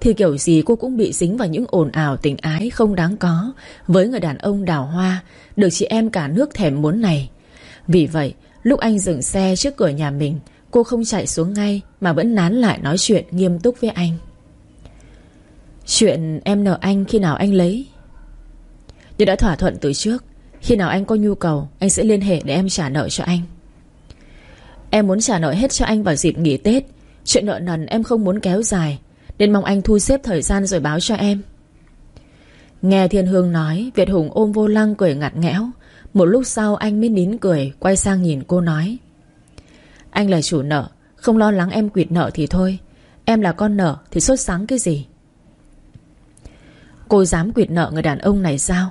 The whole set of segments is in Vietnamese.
Thì kiểu gì cô cũng bị dính vào những ồn ào tình ái không đáng có. Với người đàn ông đào hoa, Được chị em cả nước thèm muốn này. Vì vậy, lúc anh dừng xe trước cửa nhà mình, Cô không chạy xuống ngay Mà vẫn nán lại nói chuyện nghiêm túc với anh. Chuyện em nợ anh khi nào anh lấy? Như đã thỏa thuận từ trước, Khi nào anh có nhu cầu, Anh sẽ liên hệ để em trả nợ cho anh. Em muốn trả nợ hết cho anh vào dịp nghỉ Tết. Chuyện nợ nần em không muốn kéo dài nên mong anh thu xếp thời gian rồi báo cho em. Nghe Thiên Hương nói, Việt Hùng ôm vô lăng cười ngặt nghẽo. Một lúc sau anh mới nín cười, Quay sang nhìn cô nói. Anh là chủ nợ, Không lo lắng em quyệt nợ thì thôi. Em là con nợ thì sốt sáng cái gì? Cô dám quyệt nợ người đàn ông này sao?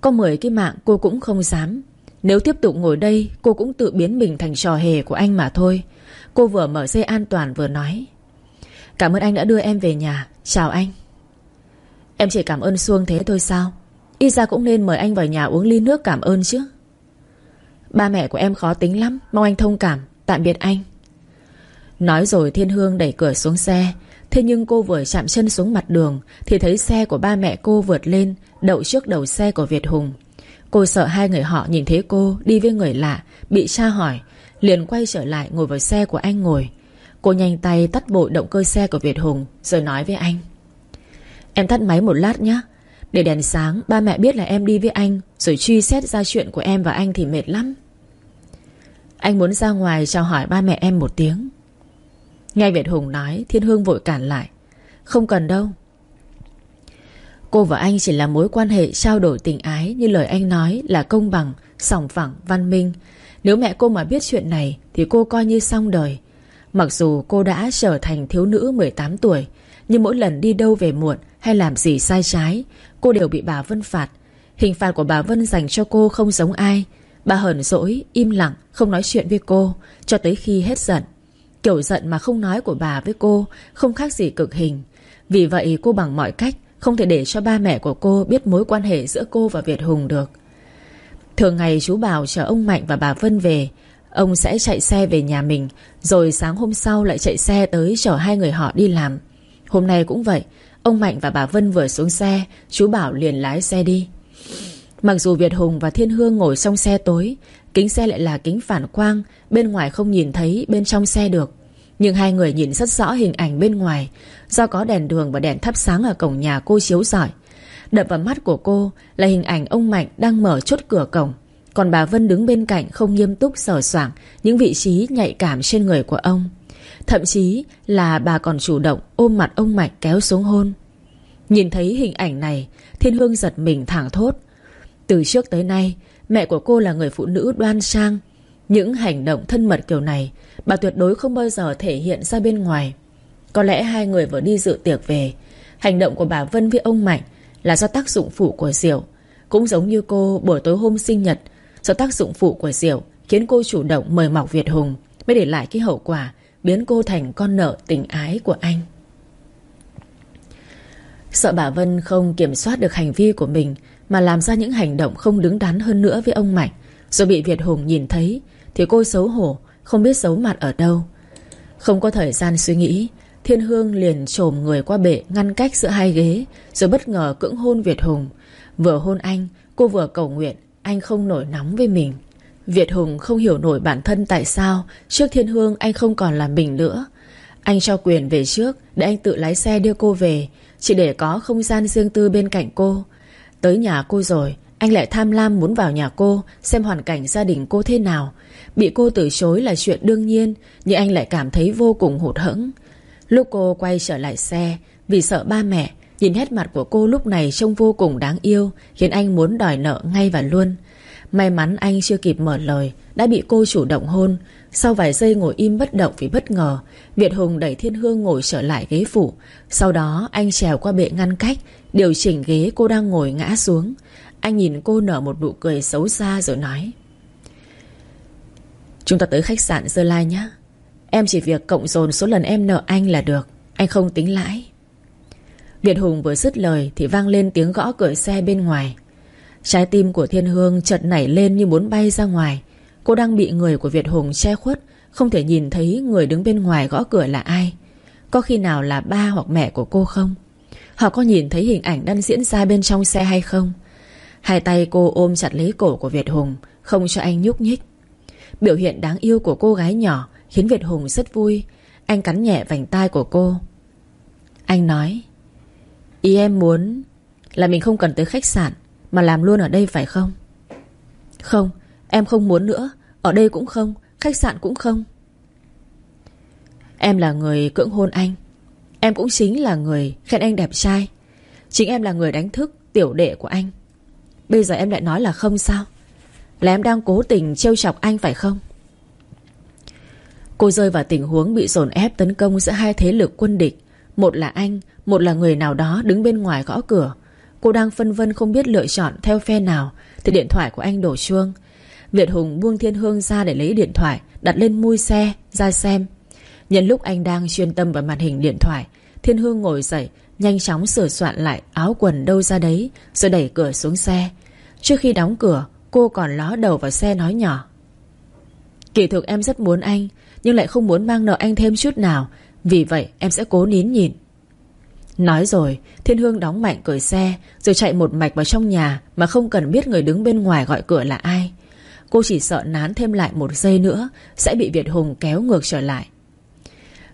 Có 10 cái mạng cô cũng không dám. Nếu tiếp tục ngồi đây, Cô cũng tự biến mình thành trò hề của anh mà thôi. Cô vừa mở dây an toàn vừa nói. Cảm ơn anh đã đưa em về nhà. Chào anh. Em chỉ cảm ơn Xuông thế thôi sao? Y ra cũng nên mời anh vào nhà uống ly nước cảm ơn chứ. Ba mẹ của em khó tính lắm, Mong anh thông cảm. Tạm biệt anh. Nói rồi Thiên Hương đẩy cửa xuống xe. Thế nhưng cô vừa chạm chân xuống mặt đường, Thì thấy xe của ba mẹ cô vượt lên, Đậu trước đầu xe của Việt Hùng. Cô sợ hai người họ nhìn thấy cô Đi với người lạ, Bị tra hỏi, Liền quay trở lại ngồi vào xe của anh ngồi. Cô nhanh tay tắt bội động cơ xe của Việt Hùng Rồi nói với anh. Em tắt máy một lát nhé Để đèn sáng ba mẹ biết là em đi với anh Rồi truy xét ra chuyện của em và anh thì mệt lắm. Anh muốn ra ngoài chào hỏi ba mẹ em một tiếng. Nghe Việt Hùng nói Thiên Hương vội cản lại. Không cần đâu. Cô và anh chỉ là mối quan hệ trao đổi tình ái Như lời anh nói là công bằng Sòng phẳng, văn minh. Nếu mẹ cô mà biết chuyện này Thì cô coi như xong đời. Mặc dù cô đã trở thành thiếu nữ 18 tuổi Nhưng mỗi lần đi đâu về muộn Hay làm gì sai trái Cô đều bị bà Vân phạt. Hình phạt của bà Vân dành cho cô không giống ai. Bà hờn dỗi, im lặng, không nói chuyện với cô Cho tới khi hết giận. Kiểu giận mà không nói của bà với cô Không khác gì cực hình. Vì vậy cô bằng mọi cách Không thể để cho ba mẹ của cô biết mối quan hệ giữa cô và Việt Hùng được. Thường ngày chú Bảo chờ ông Mạnh và bà Vân về Ông sẽ chạy xe về nhà mình, Rồi sáng hôm sau lại chạy xe tới chở hai người họ đi làm. Hôm nay cũng vậy, Ông Mạnh và bà Vân vừa xuống xe, Chú Bảo liền lái xe đi. Mặc dù Việt Hùng và Thiên Hương ngồi trong xe tối, Kính xe lại là kính phản quang, Bên ngoài không nhìn thấy bên trong xe được. Nhưng hai người nhìn rất rõ hình ảnh bên ngoài, Do có đèn đường và đèn thắp sáng Ở cổng nhà cô chiếu rọi. Đập vào mắt của cô là hình ảnh ông Mạnh Đang mở chốt cửa cổng. Còn bà Vân đứng bên cạnh không nghiêm túc sờ soảng Những vị trí nhạy cảm trên người của ông. Thậm chí là bà còn chủ động Ôm mặt ông Mạnh kéo xuống hôn. Nhìn thấy hình ảnh này, Thiên Hương giật mình thẳng thốt. Từ trước tới nay, Mẹ của cô là người phụ nữ đoan trang. Những hành động thân mật kiểu này, Bà tuyệt đối không bao giờ thể hiện ra bên ngoài. Có lẽ hai người vừa đi dự tiệc về, Hành động của bà Vân với ông Mạnh Là do tác dụng phụ của rượu. Cũng giống như cô buổi tối hôm sinh nhật Do tác dụng phụ của rượu Khiến cô chủ động mời mọc Việt Hùng Mới để lại cái hậu quả Biến cô thành con nợ tình ái của anh. Sợ bà Vân không kiểm soát được hành vi của mình Mà làm ra những hành động không đứng đắn hơn nữa với ông Mạnh, Rồi bị Việt Hùng nhìn thấy Thì cô xấu hổ, Không biết giấu mặt ở đâu. Không có thời gian suy nghĩ, Thiên Hương liền trồm người qua bệ Ngăn cách giữa hai ghế, Rồi bất ngờ cưỡng hôn Việt Hùng. Vừa hôn anh, Cô vừa cầu nguyện anh không nổi nóng với mình. Việt Hùng không hiểu nổi bản thân tại sao Trước Thiên Hương anh không còn là mình nữa. Anh cho quyền về trước Để anh tự lái xe đưa cô về, chỉ để có không gian riêng tư bên cạnh cô. Tới nhà cô rồi, Anh lại tham lam muốn vào nhà cô Xem hoàn cảnh gia đình cô thế nào. Bị cô từ chối là chuyện đương nhiên, Nhưng anh lại cảm thấy vô cùng hụt hẫng. Lúc cô quay trở lại xe, Vì sợ ba mẹ Nhìn hết mặt của cô lúc này trông vô cùng đáng yêu, Khiến anh muốn đòi nợ ngay và luôn. May mắn anh chưa kịp mở lời, Đã bị cô chủ động hôn. Sau vài giây ngồi im bất động vì bất ngờ, Việt Hùng đẩy Thiên Hương ngồi trở lại ghế phủ Sau đó, anh trèo qua bệ ngăn cách, Điều chỉnh ghế cô đang ngồi ngã xuống. Anh nhìn cô nở một nụ cười xấu xa rồi nói, Chúng ta tới khách sạn Dơ Lai nhé. Em chỉ việc cộng dồn số lần em nợ anh là được, Anh không tính lãi. Việt Hùng vừa dứt lời Thì vang lên tiếng gõ cửa xe bên ngoài. Trái tim của Thiên Hương chợt nảy lên như muốn bay ra ngoài. Cô đang bị người của Việt Hùng che khuất, Không thể nhìn thấy người đứng bên ngoài gõ cửa là ai. Có khi nào là ba hoặc mẹ của cô không? Họ có nhìn thấy hình ảnh đang diễn ra bên trong xe hay không? Hai tay cô ôm chặt lấy cổ của Việt Hùng, Không cho anh nhúc nhích. Biểu hiện đáng yêu của cô gái nhỏ Khiến Việt Hùng rất vui. Anh cắn nhẹ vành tai của cô. Anh nói Ý em muốn Là mình không cần tới khách sạn Mà làm luôn ở đây phải không? Không, Em không muốn nữa. Ở đây cũng không, Khách sạn cũng không. Em là người cưỡng hôn anh. Em cũng chính là người khen anh đẹp trai. Chính em là người đánh thức tiểu đệ của anh. Bây giờ em lại nói là không sao. Là em đang cố tình trêu chọc anh phải không? Cô rơi vào tình huống bị dồn ép tấn công giữa hai thế lực quân địch. Một là anh, Một là người nào đó đứng bên ngoài gõ cửa. Cô đang phân vân không biết lựa chọn theo phe nào, Thì điện thoại của anh đổ chuông. Việt Hùng buông thiên hương ra để lấy điện thoại, Đặt lên mui xe, ra xem. Nhân lúc anh đang chuyên tâm vào màn hình điện thoại, Thiên Hương ngồi dậy, Nhanh chóng sửa soạn lại áo quần đâu ra đấy, Rồi đẩy cửa xuống xe. Trước khi đóng cửa, Cô còn ló đầu vào xe nói nhỏ. Kỳ thực em rất muốn anh, Nhưng lại không muốn mang nợ anh thêm chút nào vì vậy em sẽ cố nín nhịn. Nói rồi, Thiên Hương đóng mạnh cửa xe, Rồi chạy một mạch vào trong nhà Mà không cần biết người đứng bên ngoài gọi cửa là ai. Cô chỉ sợ nán thêm lại một giây nữa Sẽ bị Việt Hùng kéo ngược trở lại.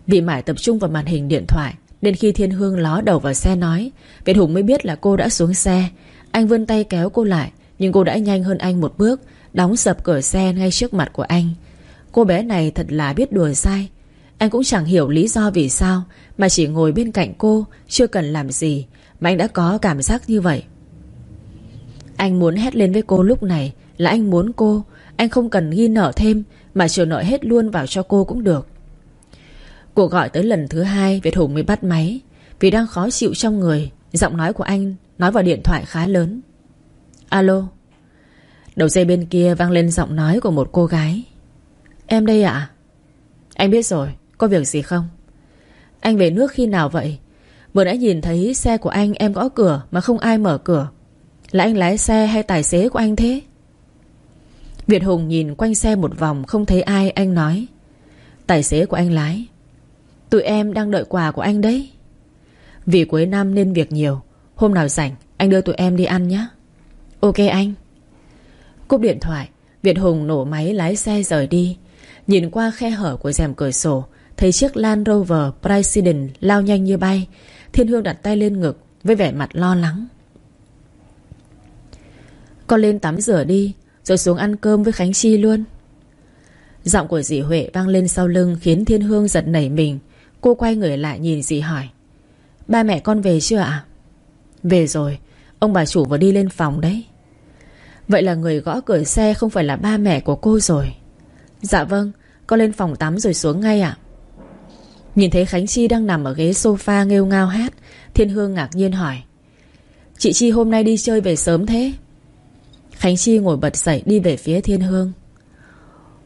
Vì mải tập trung vào màn hình điện thoại, Nên khi Thiên Hương ló đầu vào xe nói, Việt Hùng mới biết là cô đã xuống xe. Anh vươn tay kéo cô lại, Nhưng cô đã nhanh hơn anh một bước, Đóng sập cửa xe ngay trước mặt của anh. Cô bé này thật là biết đùa sai anh cũng chẳng hiểu lý do vì sao Mà chỉ ngồi bên cạnh cô, Chưa cần làm gì. Mà anh đã có cảm giác như vậy. Anh muốn hét lên với cô lúc này Là anh muốn cô. Anh không cần ghi nợ thêm Mà chiều nợ hết luôn vào cho cô cũng được. Cuộc gọi tới lần thứ hai Việt Hùng mới bắt máy Vì đang khó chịu trong người. Giọng nói của anh nói vào điện thoại khá lớn. Alo. Đầu dây bên kia vang lên giọng nói của một cô gái. Em đây ạ. Anh biết rồi. Có việc gì không? Anh về nước khi nào vậy? Vừa đã nhìn thấy xe của anh em gõ cửa Mà không ai mở cửa. Là anh lái xe hay tài xế của anh thế? Việt Hùng nhìn quanh xe một vòng Không thấy ai, anh nói. Tài xế của anh lái. Tụi em đang đợi quà của anh đấy. Vì cuối năm nên việc nhiều. Hôm nào rảnh, anh đưa tụi em đi ăn nhé. Ok anh. Cúp điện thoại, Việt Hùng nổ máy lái xe rời đi. Nhìn qua khe hở của rèm cửa sổ Thấy chiếc Land Rover President lao nhanh như bay, Thiên Hương đặt tay lên ngực Với vẻ mặt lo lắng. Con lên tắm rửa đi, Rồi xuống ăn cơm với Khánh Chi luôn. Giọng của dì Huệ vang lên sau lưng Khiến Thiên Hương giật nảy mình. Cô quay người lại nhìn dì hỏi, Ba mẹ con về chưa ạ? Về rồi, Ông bà chủ vừa đi lên phòng đấy. Vậy là người gõ cửa xe không phải là ba mẹ của cô rồi. Dạ vâng Con lên phòng tắm rồi xuống ngay ạ. Nhìn thấy Khánh Chi đang nằm ở ghế sofa nghêu ngao hát, Thiên Hương ngạc nhiên hỏi, Chị Chi hôm nay đi chơi về sớm thế? Khánh Chi ngồi bật dậy đi về phía Thiên Hương.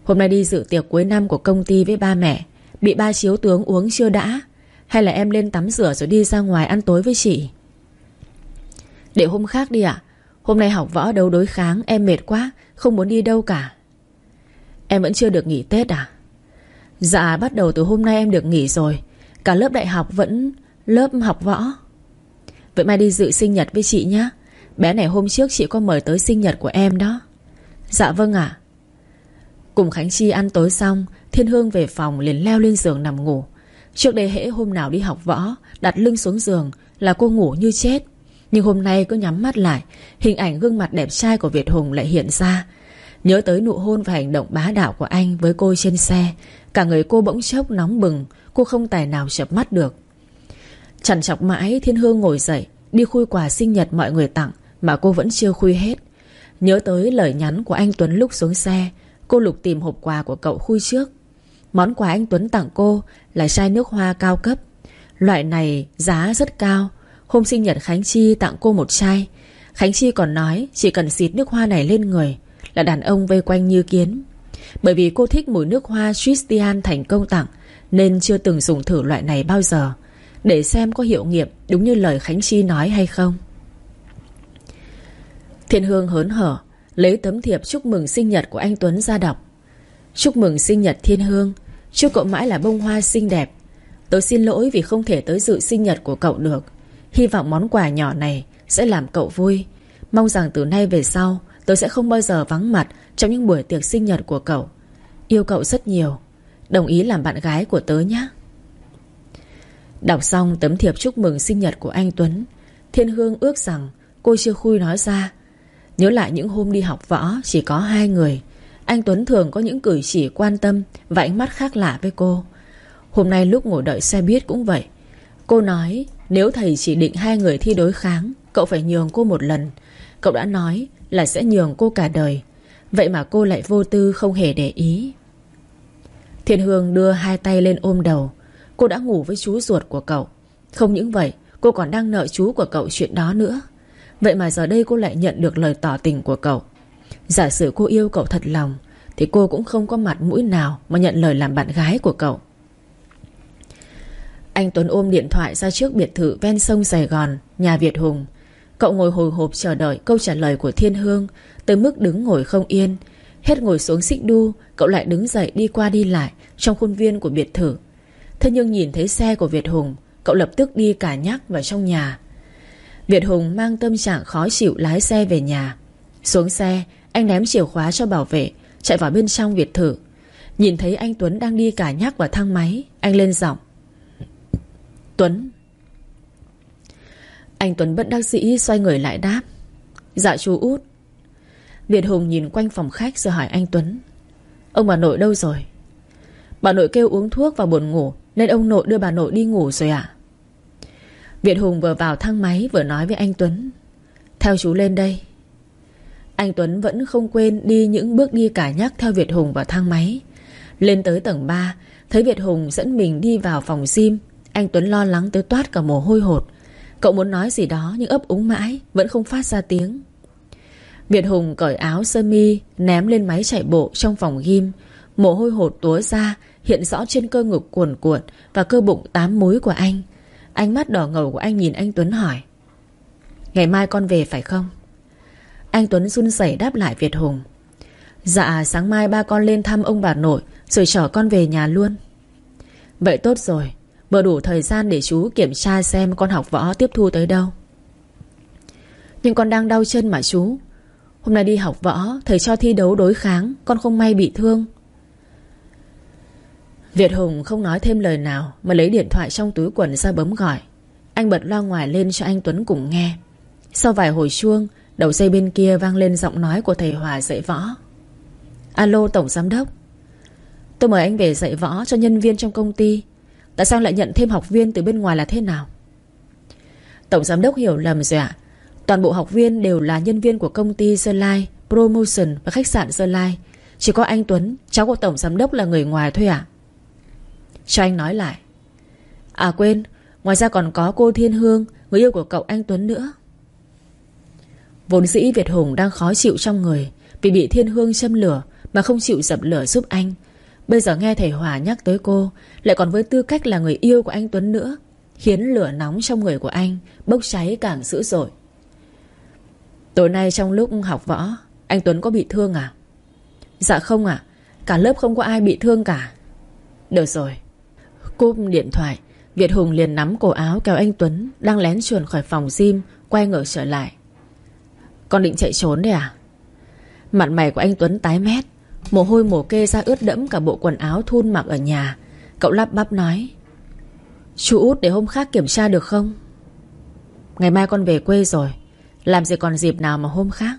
Hôm nay đi dự tiệc cuối năm của công ty với ba mẹ, Bị ba chiếu tướng uống chưa đã? Hay là em lên tắm rửa rồi đi ra ngoài ăn tối với chị? Để hôm khác đi ạ. Hôm nay học võ đấu đối kháng, Em mệt quá, Không muốn đi đâu cả. Em vẫn chưa được nghỉ Tết à? Dạ bắt đầu từ hôm nay em được nghỉ rồi. Cả lớp đại học vẫn lớp học võ. Vậy mai đi dự sinh nhật với chị nhé Bé này hôm trước chị có mời tới sinh nhật của em đó. Dạ vâng ạ. Cùng Khánh Chi ăn tối xong, Thiên Hương về phòng liền leo lên giường nằm ngủ. Trước đây hễ hôm nào đi học võ, Đặt lưng xuống giường là cô ngủ như chết. Nhưng hôm nay cứ nhắm mắt lại, Hình ảnh gương mặt đẹp trai của Việt Hùng lại hiện ra. Nhớ tới nụ hôn và hành động bá đạo của anh với cô trên xe Cả người cô bỗng chốc nóng bừng, Cô không tài nào chập mắt được. Chẳng chọc mãi, Thiên Hương ngồi dậy, Đi khui quà sinh nhật mọi người tặng Mà cô vẫn chưa khui hết. Nhớ tới lời nhắn của anh Tuấn lúc xuống xe, Cô lục tìm hộp quà của cậu khui trước. Món quà anh Tuấn tặng cô Là chai nước hoa cao cấp. Loại này giá rất cao. Hôm sinh nhật Khánh Chi tặng cô một chai. Khánh Chi còn nói Chỉ cần xịt nước hoa này lên người Là đàn ông vây quanh như kiến. Bởi vì cô thích mùi nước hoa Christian thành công tặng, Nên chưa từng dùng thử loại này bao giờ. Để xem có hiệu nghiệm Đúng như lời Khánh Chi nói hay không. Thiên Hương hớn hở, Lấy tấm thiệp chúc mừng sinh nhật của anh Tuấn ra đọc. Chúc mừng sinh nhật Thiên Hương Chúc cậu mãi là bông hoa xinh đẹp. Tôi xin lỗi vì không thể tới dự sinh nhật của cậu được. Hy vọng món quà nhỏ này Sẽ làm cậu vui. Mong rằng từ nay về sau Tớ sẽ không bao giờ vắng mặt Trong những buổi tiệc sinh nhật của cậu. Yêu cậu rất nhiều. Đồng ý làm bạn gái của tớ nhé. Đọc xong tấm thiệp chúc mừng sinh nhật của anh Tuấn, Thiên Hương ước rằng Cô chưa khui nói ra. Nhớ lại những hôm đi học võ, Chỉ có hai người. Anh Tuấn thường có những cử chỉ quan tâm Và ánh mắt khác lạ với cô. Hôm nay lúc ngồi đợi xe buýt cũng vậy. Cô nói, nếu thầy chỉ định hai người thi đối kháng, Cậu phải nhường cô một lần. Cậu đã nói là sẽ nhường cô cả đời. Vậy mà cô lại vô tư không hề để ý. Thiên Hương đưa hai tay lên ôm đầu. Cô đã ngủ với chú ruột của cậu. Không những vậy, Cô còn đang nợ chú của cậu chuyện đó nữa. Vậy mà giờ đây cô lại nhận được lời tỏ tình của cậu. Giả sử cô yêu cậu thật lòng, Thì cô cũng không có mặt mũi nào Mà nhận lời làm bạn gái của cậu. Anh Tuấn ôm điện thoại ra trước biệt thự ven sông Sài Gòn, Nhà Việt Hùng. Cậu ngồi hồi hộp chờ đợi câu trả lời của Thiên Hương, Tới mức đứng ngồi không yên. Hết ngồi xuống xích đu, Cậu lại đứng dậy đi qua đi lại Trong khuôn viên của biệt thự. Thế nhưng nhìn thấy xe của Việt Hùng, Cậu lập tức đi cả nhắc vào trong nhà. Việt Hùng mang tâm trạng khó chịu lái xe về nhà. Xuống xe, Anh ném chìa khóa cho bảo vệ, Chạy vào bên trong biệt thự. Nhìn thấy anh Tuấn đang đi cả nhắc vào thang máy, Anh lên giọng. Tuấn anh Tuấn bất đắc dĩ xoay người lại đáp. Dạ chú út. Việt Hùng nhìn quanh phòng khách rồi hỏi anh Tuấn. Ông bà nội đâu rồi? Bà nội kêu uống thuốc và buồn ngủ, Nên ông nội đưa bà nội đi ngủ rồi ạ. Việt Hùng vừa vào thang máy Vừa nói với anh Tuấn. Theo chú lên đây. Anh Tuấn vẫn không quên đi những bước đi cả nhắc Theo Việt Hùng vào thang máy. Lên tới tầng 3 Thấy Việt Hùng dẫn mình đi vào phòng gym, Anh Tuấn lo lắng tới toát cả mồ hôi hột. Cậu muốn nói gì đó nhưng ấp úng mãi, Vẫn không phát ra tiếng. Việt Hùng cởi áo sơ mi, Ném lên máy chạy bộ trong phòng ghim Mồ hôi hột túa ra, Hiện rõ trên cơ ngực cuồn cuộn Và cơ bụng tám múi của anh. Ánh mắt đỏ ngầu của anh nhìn anh Tuấn hỏi, Ngày mai con về phải không? Anh Tuấn run rẩy đáp lại Việt Hùng Dạ sáng mai ba con lên thăm ông bà nội, Rồi chở con về nhà luôn. Vậy tốt rồi Vừa đủ thời gian để chú kiểm tra xem Con học võ tiếp thu tới đâu. Nhưng con đang đau chân mà chú. Hôm nay đi học võ, Thầy cho thi đấu đối kháng, Con không may bị thương. Việt Hùng không nói thêm lời nào, Mà lấy điện thoại trong túi quần ra bấm gọi. Anh bật loa ngoài lên cho anh Tuấn cùng nghe. Sau vài hồi chuông, Đầu dây bên kia vang lên giọng nói của thầy Hòa dạy võ. Alo, Tổng Giám Đốc. Tôi mời anh về dạy võ cho nhân viên trong công ty. Tại sao lại nhận thêm học viên từ bên ngoài là thế nào? Tổng Giám Đốc hiểu lầm rồi ạ. Toàn bộ học viên đều là nhân viên của công ty Sơn Lai Promotion và khách sạn Sơn Lai. Chỉ có anh Tuấn, Cháu của Tổng Giám Đốc là người ngoài thôi ạ. Cho anh nói lại. À quên, Ngoài ra còn có cô Thiên Hương, Người yêu của cậu anh Tuấn nữa. Vốn dĩ Việt Hùng đang khó chịu trong người, Vì bị Thiên Hương châm lửa Mà không chịu dập lửa giúp anh. Bây giờ nghe thầy Hòa nhắc tới cô, Lại còn với tư cách là người yêu của anh Tuấn nữa, Khiến lửa nóng trong người của anh Bốc cháy càng dữ dội. Tối nay trong lúc học võ, Anh Tuấn có bị thương à? Dạ không ạ, Cả lớp không có ai bị thương cả. Được rồi, Cúp điện thoại, Việt Hùng liền nắm cổ áo kéo anh Tuấn Đang lén chuồn khỏi phòng gym, Quay ngược trở lại. Con định chạy trốn đấy à? Mặt mày của anh Tuấn tái mét. Mồ hôi mồ kê ra ướt đẫm cả bộ quần áo thun mặc ở nhà. Cậu lắp bắp nói Chú út để hôm khác kiểm tra được không? Ngày mai con về quê rồi Làm gì còn dịp nào mà hôm khác?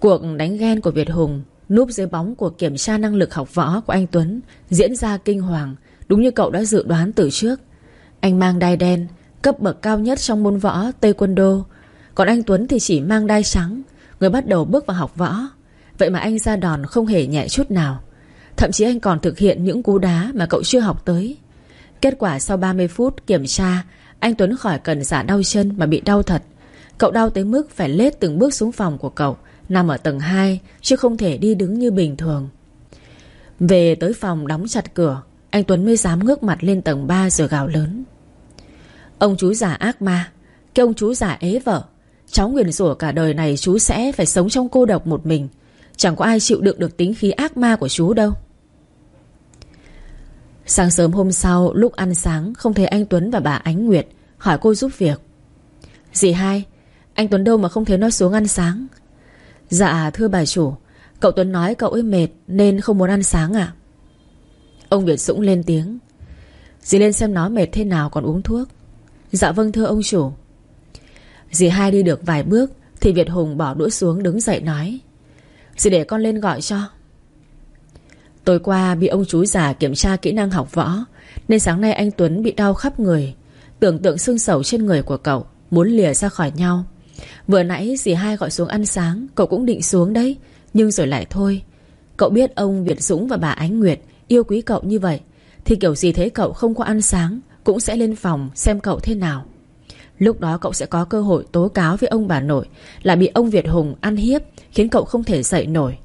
Cuộc đánh ghen của Việt Hùng Núp dưới bóng của kiểm tra năng lực học võ của anh Tuấn Diễn ra kinh hoàng Đúng như cậu đã dự đoán từ trước. Anh mang đai đen Cấp bậc cao nhất trong môn võ tây quân đô, Còn anh Tuấn thì chỉ mang đai trắng. Người bắt đầu bước vào học võ. Vậy mà anh ra đòn không hề nhẹ chút nào. Thậm chí anh còn thực hiện những cú đá Mà cậu chưa học tới. Kết quả sau 30 phút kiểm tra, Anh Tuấn khỏi cần giả đau chân mà bị đau thật. Cậu đau tới mức phải lết từng bước xuống phòng của cậu, Nằm ở tầng 2 Chứ không thể đi đứng như bình thường. Về tới phòng đóng chặt cửa, Anh Tuấn mới dám ngước mặt lên tầng 3 rồi gào lớn. Ông chú giả ác ma, Cái ông chú giả ế vợ, Cháu nguyền rủa cả đời này chú sẽ phải sống trong cô độc một mình. Chẳng có ai chịu đựng được tính khí ác ma của chú đâu. Sáng sớm hôm sau, Lúc ăn sáng, không thấy anh Tuấn và bà Ánh Nguyệt, Hỏi cô giúp việc. Dì hai, Anh Tuấn đâu mà không thấy nó xuống ăn sáng? Dạ thưa bà chủ, Cậu Tuấn nói cậu ấy mệt Nên không muốn ăn sáng à Ông Việt Dũng lên tiếng. Dì lên xem nó mệt thế nào còn uống thuốc. Dạ vâng thưa ông chủ. Dì hai đi được vài bước Thì Việt Hùng bỏ đũa xuống đứng dậy nói. Dì để con lên gọi cho. Tối qua bị ông chú già kiểm tra kỹ năng học võ, Nên sáng nay anh Tuấn bị đau khắp người. Tưởng tượng xương sầu trên người của cậu, Muốn lìa ra khỏi nhau. Vừa nãy dì hai gọi xuống ăn sáng, Cậu cũng định xuống đấy, Nhưng rồi lại thôi. Cậu biết ông Việt Dũng và bà Ánh Nguyệt Yêu quý cậu như vậy, Thì kiểu gì thấy cậu không có ăn sáng, Cũng sẽ lên phòng xem cậu thế nào. Lúc đó cậu sẽ có cơ hội tố cáo với ông bà nội Là bị ông Việt Hùng ăn hiếp. Khiến cậu không thể dậy nổi.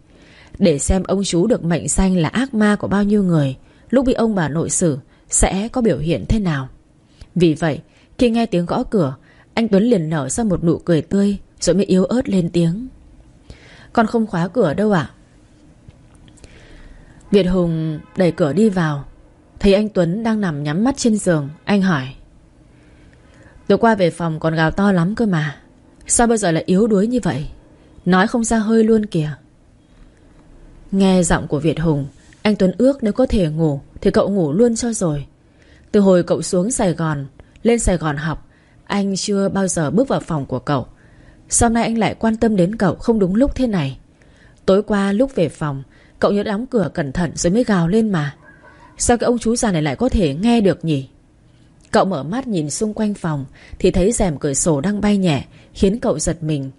Để xem ông chú được mệnh danh là ác ma của bao nhiêu người, Lúc bị ông bà nội xử, Sẽ có biểu hiện thế nào? Vì vậy, khi nghe tiếng gõ cửa, Anh Tuấn liền nở ra một nụ cười tươi, Rồi mới yếu ớt lên tiếng. Con không khóa cửa đâu ạ. Việt Hùng đẩy cửa đi vào, Thấy anh Tuấn đang nằm nhắm mắt trên giường, Anh hỏi. Tối qua về phòng còn gào to lắm cơ mà, Sao bây giờ lại yếu đuối như vậy? Nói không ra hơi luôn kìa. Nghe giọng của Việt Hùng, Anh Tuấn ước nếu có thể ngủ Thì cậu ngủ luôn cho rồi. Từ hồi cậu xuống Sài Gòn, Lên Sài Gòn học, Anh chưa bao giờ bước vào phòng của cậu. Sau nay anh lại quan tâm đến cậu không đúng lúc thế này. Tối qua lúc về phòng, Cậu nhớ đóng cửa cẩn thận rồi mới gào lên mà. Sao cái ông chú già này lại có thể nghe được nhỉ? Cậu mở mắt nhìn xung quanh phòng Thì thấy rèm cửa sổ đang bay nhẹ, Khiến cậu giật mình.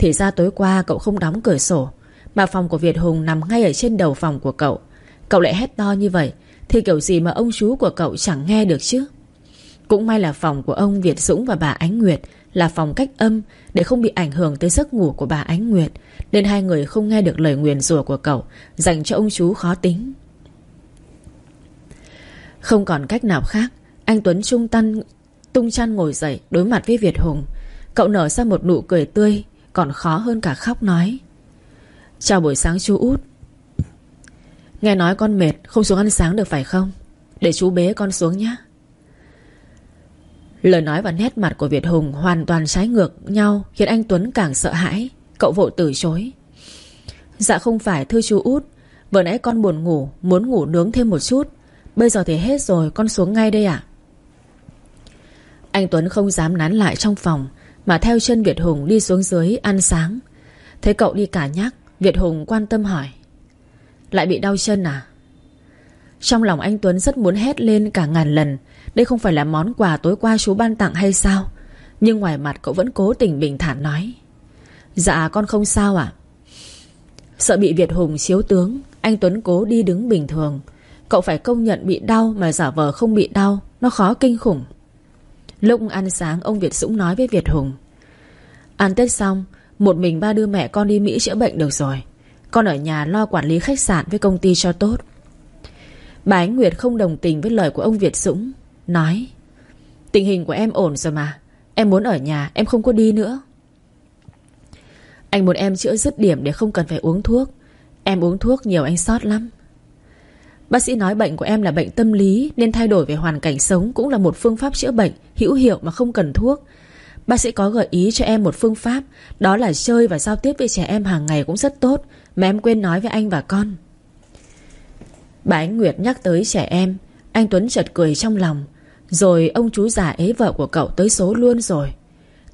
Thì ra tối qua cậu không đóng cửa sổ Mà phòng của Việt Hùng nằm ngay ở trên đầu phòng của cậu. Cậu lại hét to như vậy Thì kiểu gì mà ông chú của cậu chẳng nghe được chứ? Cũng may là phòng của ông Việt Dũng và bà Ánh Nguyệt Là phòng cách âm Để không bị ảnh hưởng tới giấc ngủ của bà Ánh Nguyệt Nên hai người không nghe được lời nguyền rủa của cậu Dành cho ông chú khó tính. Không còn cách nào khác anh Tuấn trung tân tung chăn ngồi dậy đối mặt với Việt Hùng. Cậu nở ra một nụ cười tươi, còn khó hơn cả khóc nói. Chào buổi sáng chú út. Nghe nói con mệt, không xuống ăn sáng được phải không? Để chú bế con xuống nhé. Lời nói và nét mặt của Việt Hùng hoàn toàn trái ngược nhau khiến anh Tuấn càng sợ hãi. Cậu vội từ chối. Dạ không phải thưa chú út. Vừa nãy con buồn ngủ, muốn ngủ nướng thêm một chút. Bây giờ thì hết rồi, con xuống ngay đây ạ. Anh Tuấn không dám nán lại trong phòng mà theo chân Việt Hùng đi xuống dưới ăn sáng. Thấy cậu đi cả nhắc Việt Hùng quan tâm hỏi. Lại bị đau chân à? Trong lòng anh Tuấn rất muốn hét lên cả ngàn lần. Đây không phải là món quà tối qua chú ban tặng hay sao? Nhưng ngoài mặt cậu vẫn cố tình bình thản nói. Dạ con không sao ạ. Sợ bị Việt Hùng chiếu tướng, Anh Tuấn cố đi đứng bình thường. Cậu phải công nhận bị đau Mà giả vờ không bị đau, Nó khó kinh khủng. Lúc ăn sáng, ông Việt Dũng nói với Việt Hùng. Ăn Tết xong, Một mình ba đưa mẹ con đi Mỹ chữa bệnh được rồi. Con ở nhà lo quản lý khách sạn với công ty cho tốt. Bà Ánh Nguyệt không đồng tình với lời của ông Việt Dũng, Nói, Tình hình của em ổn rồi mà. Em muốn ở nhà, em không có đi nữa. Anh muốn em chữa dứt điểm để không cần phải uống thuốc. Em uống thuốc nhiều anh sót lắm. Bác sĩ nói bệnh của em là bệnh tâm lý, Nên thay đổi về hoàn cảnh sống Cũng là một phương pháp chữa bệnh hữu hiệu mà không cần thuốc. Bác sĩ có gợi ý cho em một phương pháp, Đó là chơi và giao tiếp với trẻ em hàng ngày cũng rất tốt, Mà em quên nói với anh và con. Bà Ánh Nguyệt nhắc tới trẻ em, Anh Tuấn chợt cười trong lòng. Rồi ông chú già ế vợ của cậu tới số luôn rồi.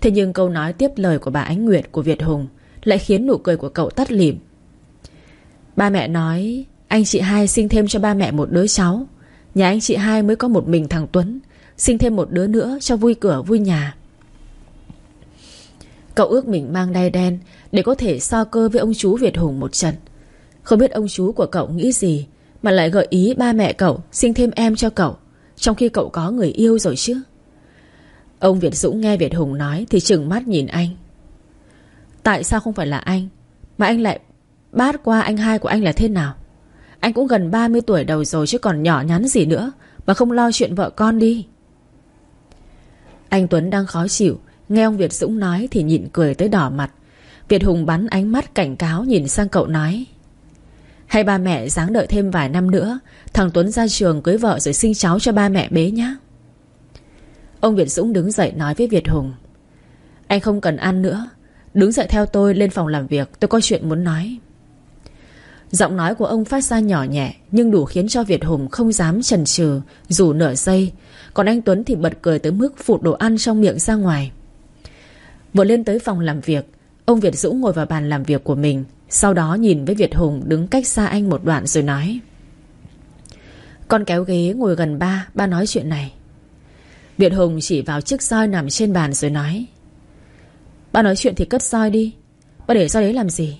Thế nhưng câu nói tiếp lời của bà Ánh Nguyệt của Việt Hùng Lại khiến nụ cười của cậu tắt lịm. Ba mẹ nói anh chị hai sinh thêm cho ba mẹ một đứa cháu. Nhà anh chị hai mới có một mình thằng Tuấn, Sinh thêm một đứa nữa cho vui cửa vui nhà. Cậu ước mình mang đai đen Để có thể so cơ với ông chú Việt Hùng một trận. Không biết ông chú của cậu nghĩ gì, Mà lại gợi ý ba mẹ cậu Sinh thêm em cho cậu, Trong khi cậu có người yêu rồi chứ. Ông Việt Dũng nghe Việt Hùng nói Thì chừng mắt nhìn anh. Tại sao không phải là anh, Mà anh lại bát qua anh hai của anh là thế nào? Anh cũng gần 30 tuổi đầu rồi chứ còn nhỏ nhắn gì nữa. Mà không lo chuyện vợ con đi. Anh Tuấn đang khó chịu. Nghe ông Việt Dũng nói thì nhịn cười tới đỏ mặt. Việt Hùng bắn ánh mắt cảnh cáo nhìn sang cậu nói. Hay ba mẹ dáng đợi thêm vài năm nữa. Thằng Tuấn ra trường cưới vợ rồi sinh cháu cho ba mẹ bế nhá. Ông Việt Dũng đứng dậy nói với Việt Hùng. Anh không cần ăn nữa. Đứng dậy theo tôi lên phòng làm việc. Tôi có chuyện muốn nói. Giọng nói của ông phát ra nhỏ nhẹ, Nhưng đủ khiến cho Việt Hùng không dám chần chừ, Dù nửa giây. Còn anh Tuấn thì bật cười tới mức phụt đồ ăn trong miệng ra ngoài. Vừa lên tới phòng làm việc, Ông Việt Dũng ngồi vào bàn làm việc của mình, Sau đó nhìn với Việt Hùng đứng cách xa anh một đoạn rồi nói, Con kéo ghế ngồi gần ba Ba nói chuyện này. Việt Hùng chỉ vào chiếc roi nằm trên bàn rồi nói, Ba nói chuyện thì cất roi đi, Ba để roi đấy làm gì?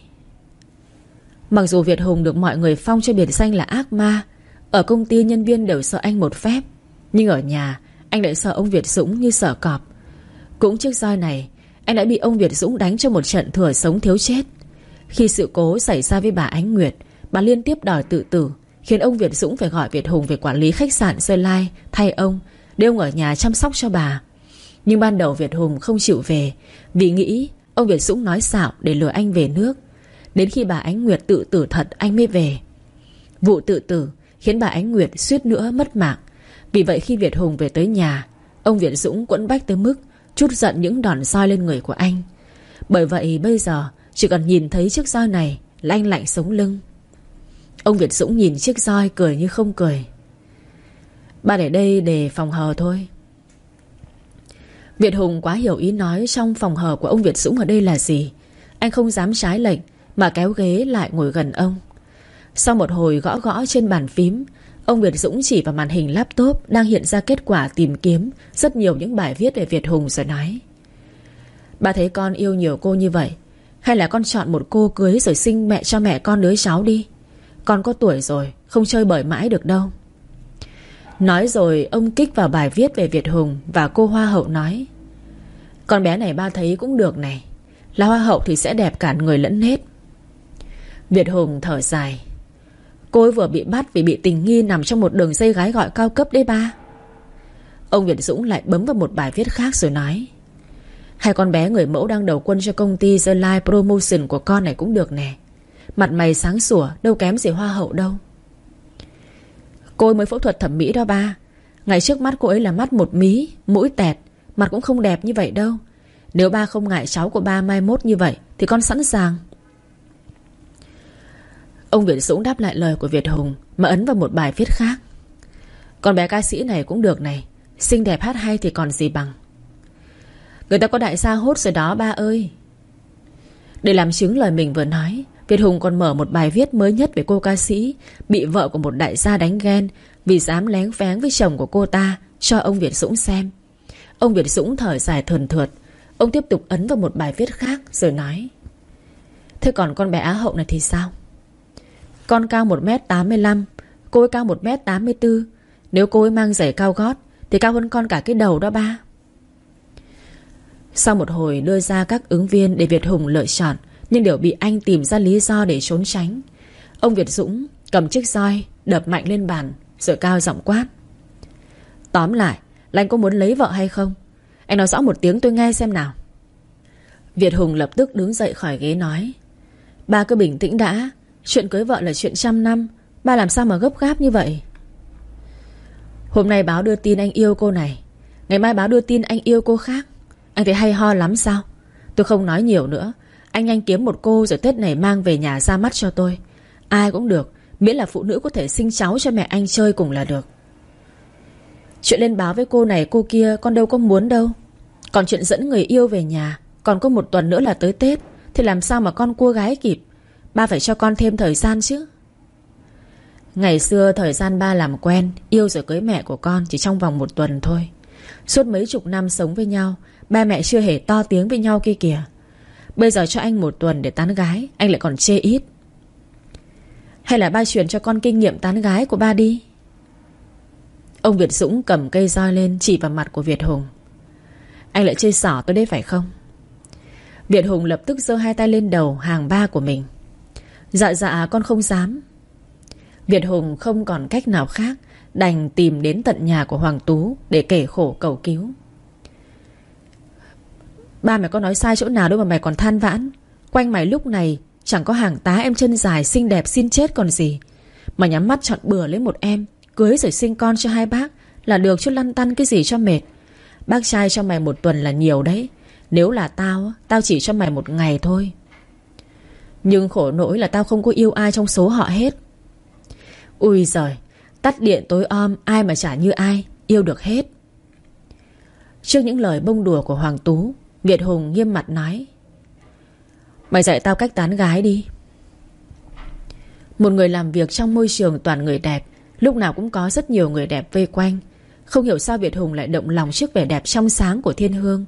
Mặc dù Việt Hùng được mọi người phong cho biệt danh là ác ma, Ở công ty nhân viên đều sợ anh một phép. Nhưng ở nhà, Anh lại sợ ông Việt Dũng như sợ cọp. Cũng chiếc roi này, Anh đã bị ông Việt Dũng đánh cho một trận thừa sống thiếu chết. Khi sự cố xảy ra với bà Ánh Nguyệt, Bà liên tiếp đòi tự tử, Khiến ông Việt Dũng phải gọi Việt Hùng về quản lý khách sạn Sơn Lai, Thay ông, Để ông ở nhà chăm sóc cho bà. Nhưng ban đầu Việt Hùng không chịu về, Vì nghĩ ông Việt Dũng nói xạo để lừa anh về nước. Đến khi bà Ánh Nguyệt tự tử thật, anh mới về. Vụ tự tử Khiến bà Ánh Nguyệt suýt nữa mất mạng. Vì vậy khi Việt Hùng về tới nhà, Ông Việt Dũng quẫn bách tới mức Chút giận những đòn roi lên người của anh. Bởi vậy bây giờ Chỉ cần nhìn thấy chiếc roi này Là anh lạnh sống lưng. Ông Việt Dũng nhìn chiếc roi cười như không cười. Ba để đây để phòng hờ thôi. Việt Hùng quá hiểu ý nói Trong phòng hờ của ông Việt Dũng ở đây là gì. Anh không dám trái lệnh mà kéo ghế lại ngồi gần ông. Sau một hồi gõ gõ trên bàn phím, Ông Việt Dũng chỉ vào màn hình laptop Đang hiện ra kết quả tìm kiếm Rất nhiều những bài viết về Việt Hùng rồi nói, Bà thấy con yêu nhiều cô như vậy, Hay là con chọn một cô cưới Rồi sinh mẹ cho mẹ con đứa cháu đi? Con có tuổi rồi, Không chơi bời mãi được đâu. Nói rồi, ông kích vào bài viết về Việt Hùng Và cô Hoa hậu nói, Con bé này ba thấy cũng được này, Là Hoa hậu thì sẽ đẹp cả người lẫn hết Việt Hùng thở dài. Cô ấy vừa bị bắt vì bị tình nghi Nằm trong một đường dây gái gọi cao cấp đấy ba. Ông Việt Dũng lại bấm vào một bài viết khác rồi nói, Hai con bé người mẫu đang đầu quân cho công ty The Life Promotion của con này cũng được nè. Mặt mày sáng sủa, Đâu kém gì hoa hậu đâu. Cô ấy mới phẫu thuật thẩm mỹ đó ba. Ngày trước mắt cô ấy là mắt một mí, Mũi tẹt, Mặt cũng không đẹp như vậy đâu. Nếu ba không ngại cháu của ba mai mốt như vậy Thì con sẵn sàng. Ông Việt Dũng đáp lại lời của Việt Hùng, Mà ấn vào một bài viết khác. Con bé ca sĩ này cũng được này, Xinh đẹp hát hay thì còn gì bằng. Người ta có đại gia hốt rồi đó, ba ơi. Để làm chứng lời mình vừa nói, Việt Hùng còn mở một bài viết mới nhất về cô ca sĩ Bị vợ của một đại gia đánh ghen Vì dám lén phén với chồng của cô ta Cho ông Việt Dũng xem. Ông Việt Dũng thở dài thườn thượt. Ông tiếp tục ấn vào một bài viết khác Rồi nói, Thế còn con bé Á Hậu này thì sao? Con cao 1m85 Cô ấy cao 1m84 Nếu cô ấy mang giày cao gót, Thì cao hơn con cả cái đầu đó ba. Sau một hồi đưa ra các ứng viên Để Việt Hùng lựa chọn, Nhưng đều bị anh tìm ra lý do để trốn tránh. Ông Việt Dũng cầm chiếc roi Đập mạnh lên bàn, Rồi cao giọng quát. Tóm lại, là anh có muốn lấy vợ hay không? Anh nói rõ một tiếng tôi nghe xem nào. Việt Hùng lập tức đứng dậy khỏi ghế nói. Ba cứ bình tĩnh đã Chuyện cưới vợ là chuyện trăm năm, Ba làm sao mà gấp gáp như vậy? Hôm nay báo đưa tin anh yêu cô này, Ngày mai báo đưa tin anh yêu cô khác. Anh thấy hay ho lắm sao? Tôi không nói nhiều nữa, Anh nhanh kiếm một cô rồi Tết này mang về nhà ra mắt cho tôi. Ai cũng được, Miễn là phụ nữ có thể sinh cháu cho mẹ anh chơi cùng là được. Chuyện lên báo với cô này, cô kia Con đâu có muốn đâu. Còn chuyện dẫn người yêu về nhà, Còn có một tuần nữa là tới Tết, Thì làm sao mà con cua gái kịp? Ba phải cho con thêm thời gian chứ. Ngày xưa thời gian ba làm quen, Yêu rồi cưới mẹ của con Chỉ trong vòng một tuần thôi. Suốt mấy chục năm sống với nhau, Ba mẹ chưa hề to tiếng với nhau kia kìa. Bây giờ cho anh một tuần để tán gái, Anh lại còn chê ít. Hay là ba truyền cho con kinh nghiệm tán gái của ba đi? Ông Việt Dũng cầm cây roi lên Chỉ vào mặt của Việt Hùng. Anh lại chơi xỏ tôi đấy phải không? Việt Hùng lập tức giơ hai tay lên đầu hàng ba của mình. Dạ dạ con không dám. Việt Hùng không còn cách nào khác, Đành tìm đến tận nhà của Hoàng Tú Để kể khổ cầu cứu. Ba mày có nói sai chỗ nào đâu mà mày còn than vãn. Quanh mày lúc này, Chẳng có hàng tá em chân dài xinh đẹp xin chết còn gì. Mà nhắm mắt chọn bừa lấy một em, Cưới rồi sinh con cho hai bác, Là được chút lăn tăn cái gì cho mệt. Bác trai cho mày một tuần là nhiều đấy. Nếu là tao Tao chỉ cho mày một ngày thôi. Nhưng khổ nỗi là tao không có yêu ai trong số họ hết. Ui giời, Tắt điện tối om, Ai mà chả như ai, Yêu được hết. Trước những lời bông đùa của Hoàng Tú Việt Hùng nghiêm mặt nói, Mày dạy tao cách tán gái đi. Một người làm việc trong môi trường toàn người đẹp, Lúc nào cũng có rất nhiều người đẹp vây quanh. Không hiểu sao Việt Hùng lại động lòng trước vẻ đẹp trong sáng của Thiên Hương.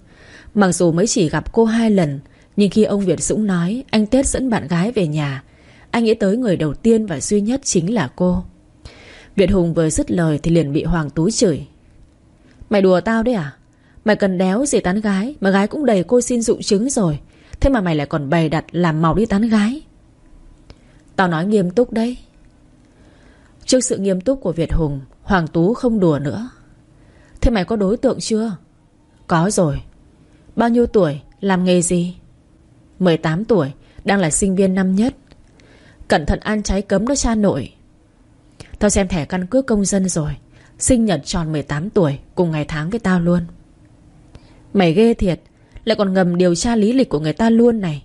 Mặc dù mới chỉ gặp cô hai lần nhưng khi ông Việt Dũng nói, Anh Tết dẫn bạn gái về nhà, Anh nghĩ tới người đầu tiên và duy nhất chính là cô. Việt Hùng vừa dứt lời Thì liền bị Hoàng Tú chửi. Mày đùa tao đấy à? Mày cần đéo gì tán gái, Mà gái cũng đầy cô xin dụng chứng rồi. Thế mà mày lại còn bày đặt làm màu đi tán gái. Tao nói nghiêm túc đấy. Trước sự nghiêm túc của Việt Hùng, Hoàng Tú không đùa nữa. Thế mày có đối tượng chưa? Có rồi. Bao nhiêu tuổi? Làm nghề gì? 18 tuổi, Đang là sinh viên năm nhất. Cẩn thận ăn trái cấm đó cha nội. Tao xem thẻ căn cước công dân rồi, Sinh nhật tròn 18 tuổi Cùng ngày tháng với tao luôn. Mày ghê thiệt, Lại còn ngầm điều tra lý lịch của người ta luôn này.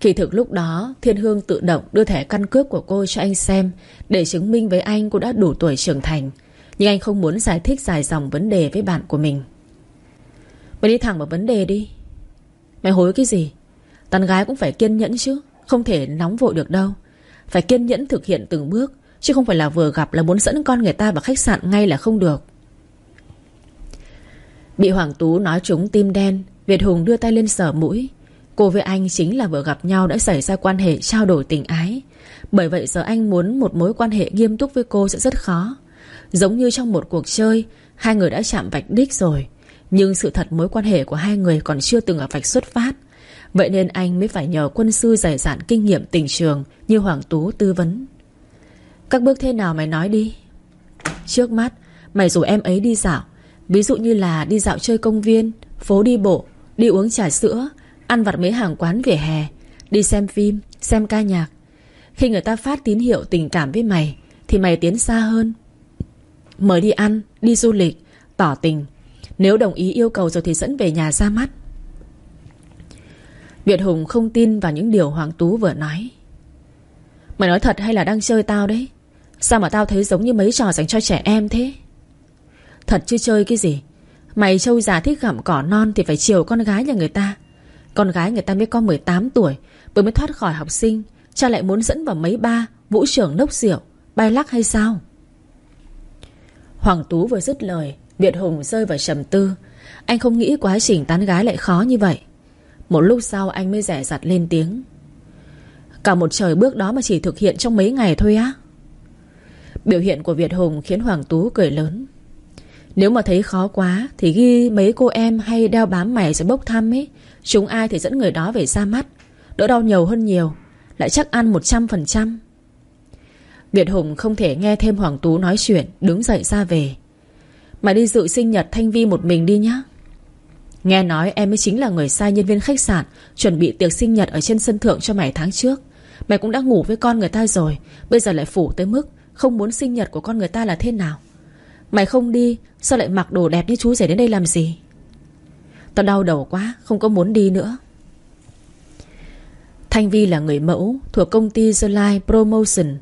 Kỳ thực lúc đó, Thiên Hương tự động đưa thẻ căn cước của cô cho anh xem Để chứng minh với anh cô đã đủ tuổi trưởng thành, Nhưng anh không muốn giải thích dài dòng vấn đề với bạn của mình. Mày đi thẳng vào vấn đề đi. Mày hối cái gì? Tàn gái cũng phải kiên nhẫn chứ, Không thể nóng vội được đâu. Phải kiên nhẫn thực hiện từng bước, Chứ không phải là vừa gặp là muốn dẫn con người ta vào khách sạn ngay là không được. Bị Hoàng Tú nói trúng tim đen, Việt Hùng đưa tay lên sở mũi. Cô với anh chính là vừa gặp nhau đã xảy ra quan hệ trao đổi tình ái. Bởi vậy giờ anh muốn một mối quan hệ nghiêm túc với cô sẽ rất khó. Giống như trong một cuộc chơi, Hai người đã chạm vạch đích rồi. Nhưng sự thật mối quan hệ của hai người còn chưa từng ở vạch xuất phát. Vậy nên anh mới phải nhờ quân sư giải dạn kinh nghiệm tình trường Như Hoàng Tú tư vấn. Các bước thế nào mày nói đi? Trước mắt Mày rủ em ấy đi dạo. Ví dụ như là đi dạo chơi công viên Phố đi bộ Đi uống trà sữa Ăn vặt mấy hàng quán vỉa hè Đi xem phim, xem ca nhạc. Khi người ta phát tín hiệu tình cảm với mày Thì mày tiến xa hơn. Mời đi ăn, đi du lịch Tỏ tình. Nếu đồng ý yêu cầu rồi thì dẫn về nhà ra mắt. Việt Hùng không tin vào những điều Hoàng Tú vừa nói. Mày nói thật hay là đang chơi tao đấy? Sao mà tao thấy giống như mấy trò dành cho trẻ em thế? Thật chứ chơi cái gì? Mày trâu già thích gặm cỏ non Thì phải chiều con gái nhà người ta. Con gái người ta mới có 18 tuổi, Vừa mới thoát khỏi học sinh, Cha lại muốn dẫn vào mấy ba Vũ trưởng nốc rượu, Bay lắc hay sao? Hoàng Tú vừa dứt lời Việt Hùng rơi vào trầm tư. Anh không nghĩ quá trình tán gái lại khó như vậy. Một lúc sau anh mới rẻ rặt lên tiếng. Cả một trời bước đó mà chỉ thực hiện trong mấy ngày thôi á. Biểu hiện của Việt Hùng khiến Hoàng Tú cười lớn. Nếu mà thấy khó quá Thì ghi mấy cô em hay đeo bám mày rồi bốc thăm ấy. Chúng ai thì dẫn người đó về ra mắt. Đỡ đau nhiều hơn nhiều, Lại chắc ăn 100% Việt Hùng không thể nghe thêm Hoàng Tú nói chuyện, Đứng dậy ra về. Mà đi dự sinh nhật Thanh Vi một mình đi nhá. Nghe nói em mới chính là người sai nhân viên khách sạn, Chuẩn bị tiệc sinh nhật ở trên sân thượng cho mày tháng trước. Mày cũng đã ngủ với con người ta rồi, Bây giờ lại phủ tới mức Không muốn sinh nhật của con người ta là thế nào? Mày không đi, Sao lại mặc đồ đẹp như chú rể đến đây làm gì? Tao đau đầu quá, Không có muốn đi nữa. Thanh Vi là người mẫu Thuộc công ty The Light Promotion.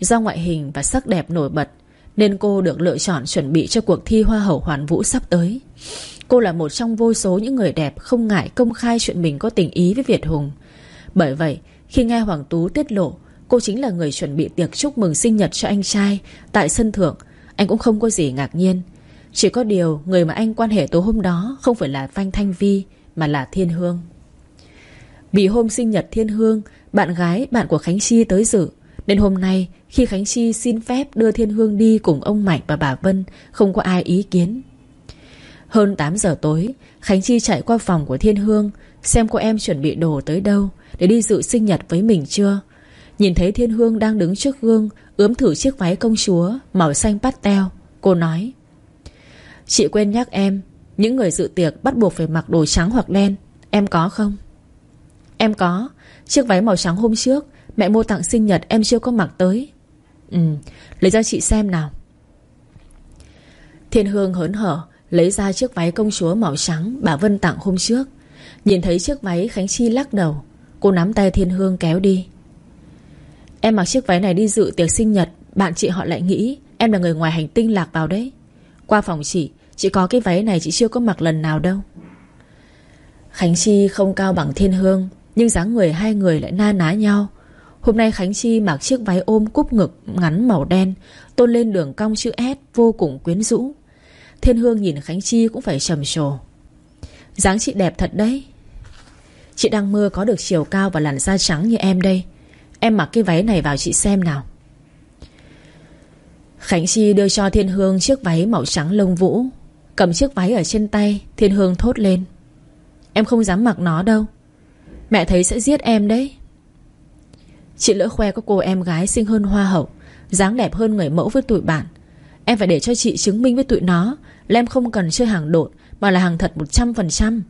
Do ngoại hình và sắc đẹp nổi bật nên cô được lựa chọn chuẩn bị cho cuộc thi Hoa hậu Hoàn Vũ sắp tới. Cô là một trong vô số những người đẹp Không ngại công khai chuyện mình có tình ý với Việt Hùng. Bởi vậy, Khi nghe Hoàng Tú tiết lộ, Cô chính là người chuẩn bị tiệc chúc mừng sinh nhật cho anh trai Tại sân thượng, Anh cũng không có gì ngạc nhiên. Chỉ có điều người mà anh quan hệ tối hôm đó Không phải là Phanh Thanh Vi, Mà là Thiên Hương. Vì hôm sinh nhật Thiên Hương, Bạn gái bạn của Khánh Chi tới dự nên hôm nay, khi Khánh Chi xin phép Đưa Thiên Hương đi cùng ông Mạnh và bà Vân, Không có ai ý kiến Hơn 8 giờ tối, Khánh Chi chạy qua phòng của Thiên Hương, Xem cô em chuẩn bị đồ tới đâu Để đi dự sinh nhật với mình chưa Nhìn thấy Thiên Hương đang đứng trước gương, Ướm thử chiếc váy công chúa Màu xanh pastel Cô nói, Chị quên nhắc em, Những người dự tiệc bắt buộc phải mặc đồ trắng hoặc đen, Em có không? Em có, Chiếc váy màu trắng hôm trước Mẹ mua tặng sinh nhật, em chưa có mặc tới. Ừ Lấy ra chị xem nào. Thiên Hương hớn hở, Lấy ra chiếc váy công chúa màu trắng Bà Vân tặng hôm trước. Nhìn thấy chiếc váy, Khánh Chi lắc đầu. Cô nắm tay Thiên Hương kéo đi. Em mặc chiếc váy này đi dự tiệc sinh nhật. Bạn chị họ lại nghĩ, Em là người ngoài hành tinh lạc vào đấy. Qua phòng chị Chị có cái váy này chị chưa có mặc lần nào đâu. Khánh Chi không cao bằng Thiên Hương, Nhưng dáng người hai người lại na ná nhau. Hôm nay Khánh Chi mặc chiếc váy ôm cúp ngực ngắn màu đen, Tôn lên đường cong chữ S vô cùng quyến rũ. Thiên Hương nhìn Khánh Chi cũng phải trầm trồ. Dáng chị đẹp thật đấy. Chị đang mơ có được chiều cao và làn da trắng như em đây. Em mặc cái váy này vào chị xem nào. Khánh Chi đưa cho Thiên Hương chiếc váy màu trắng lông vũ. Cầm chiếc váy ở trên tay, Thiên Hương thốt lên. Em không dám mặc nó đâu. Mẹ thấy sẽ giết em đấy. Chị lỡ khoe có cô em gái xinh hơn hoa hậu, dáng đẹp hơn người mẫu với tụi bạn. Em phải để cho chị chứng minh với tụi nó Là em không cần chơi hàng đột Mà là hàng thật 100%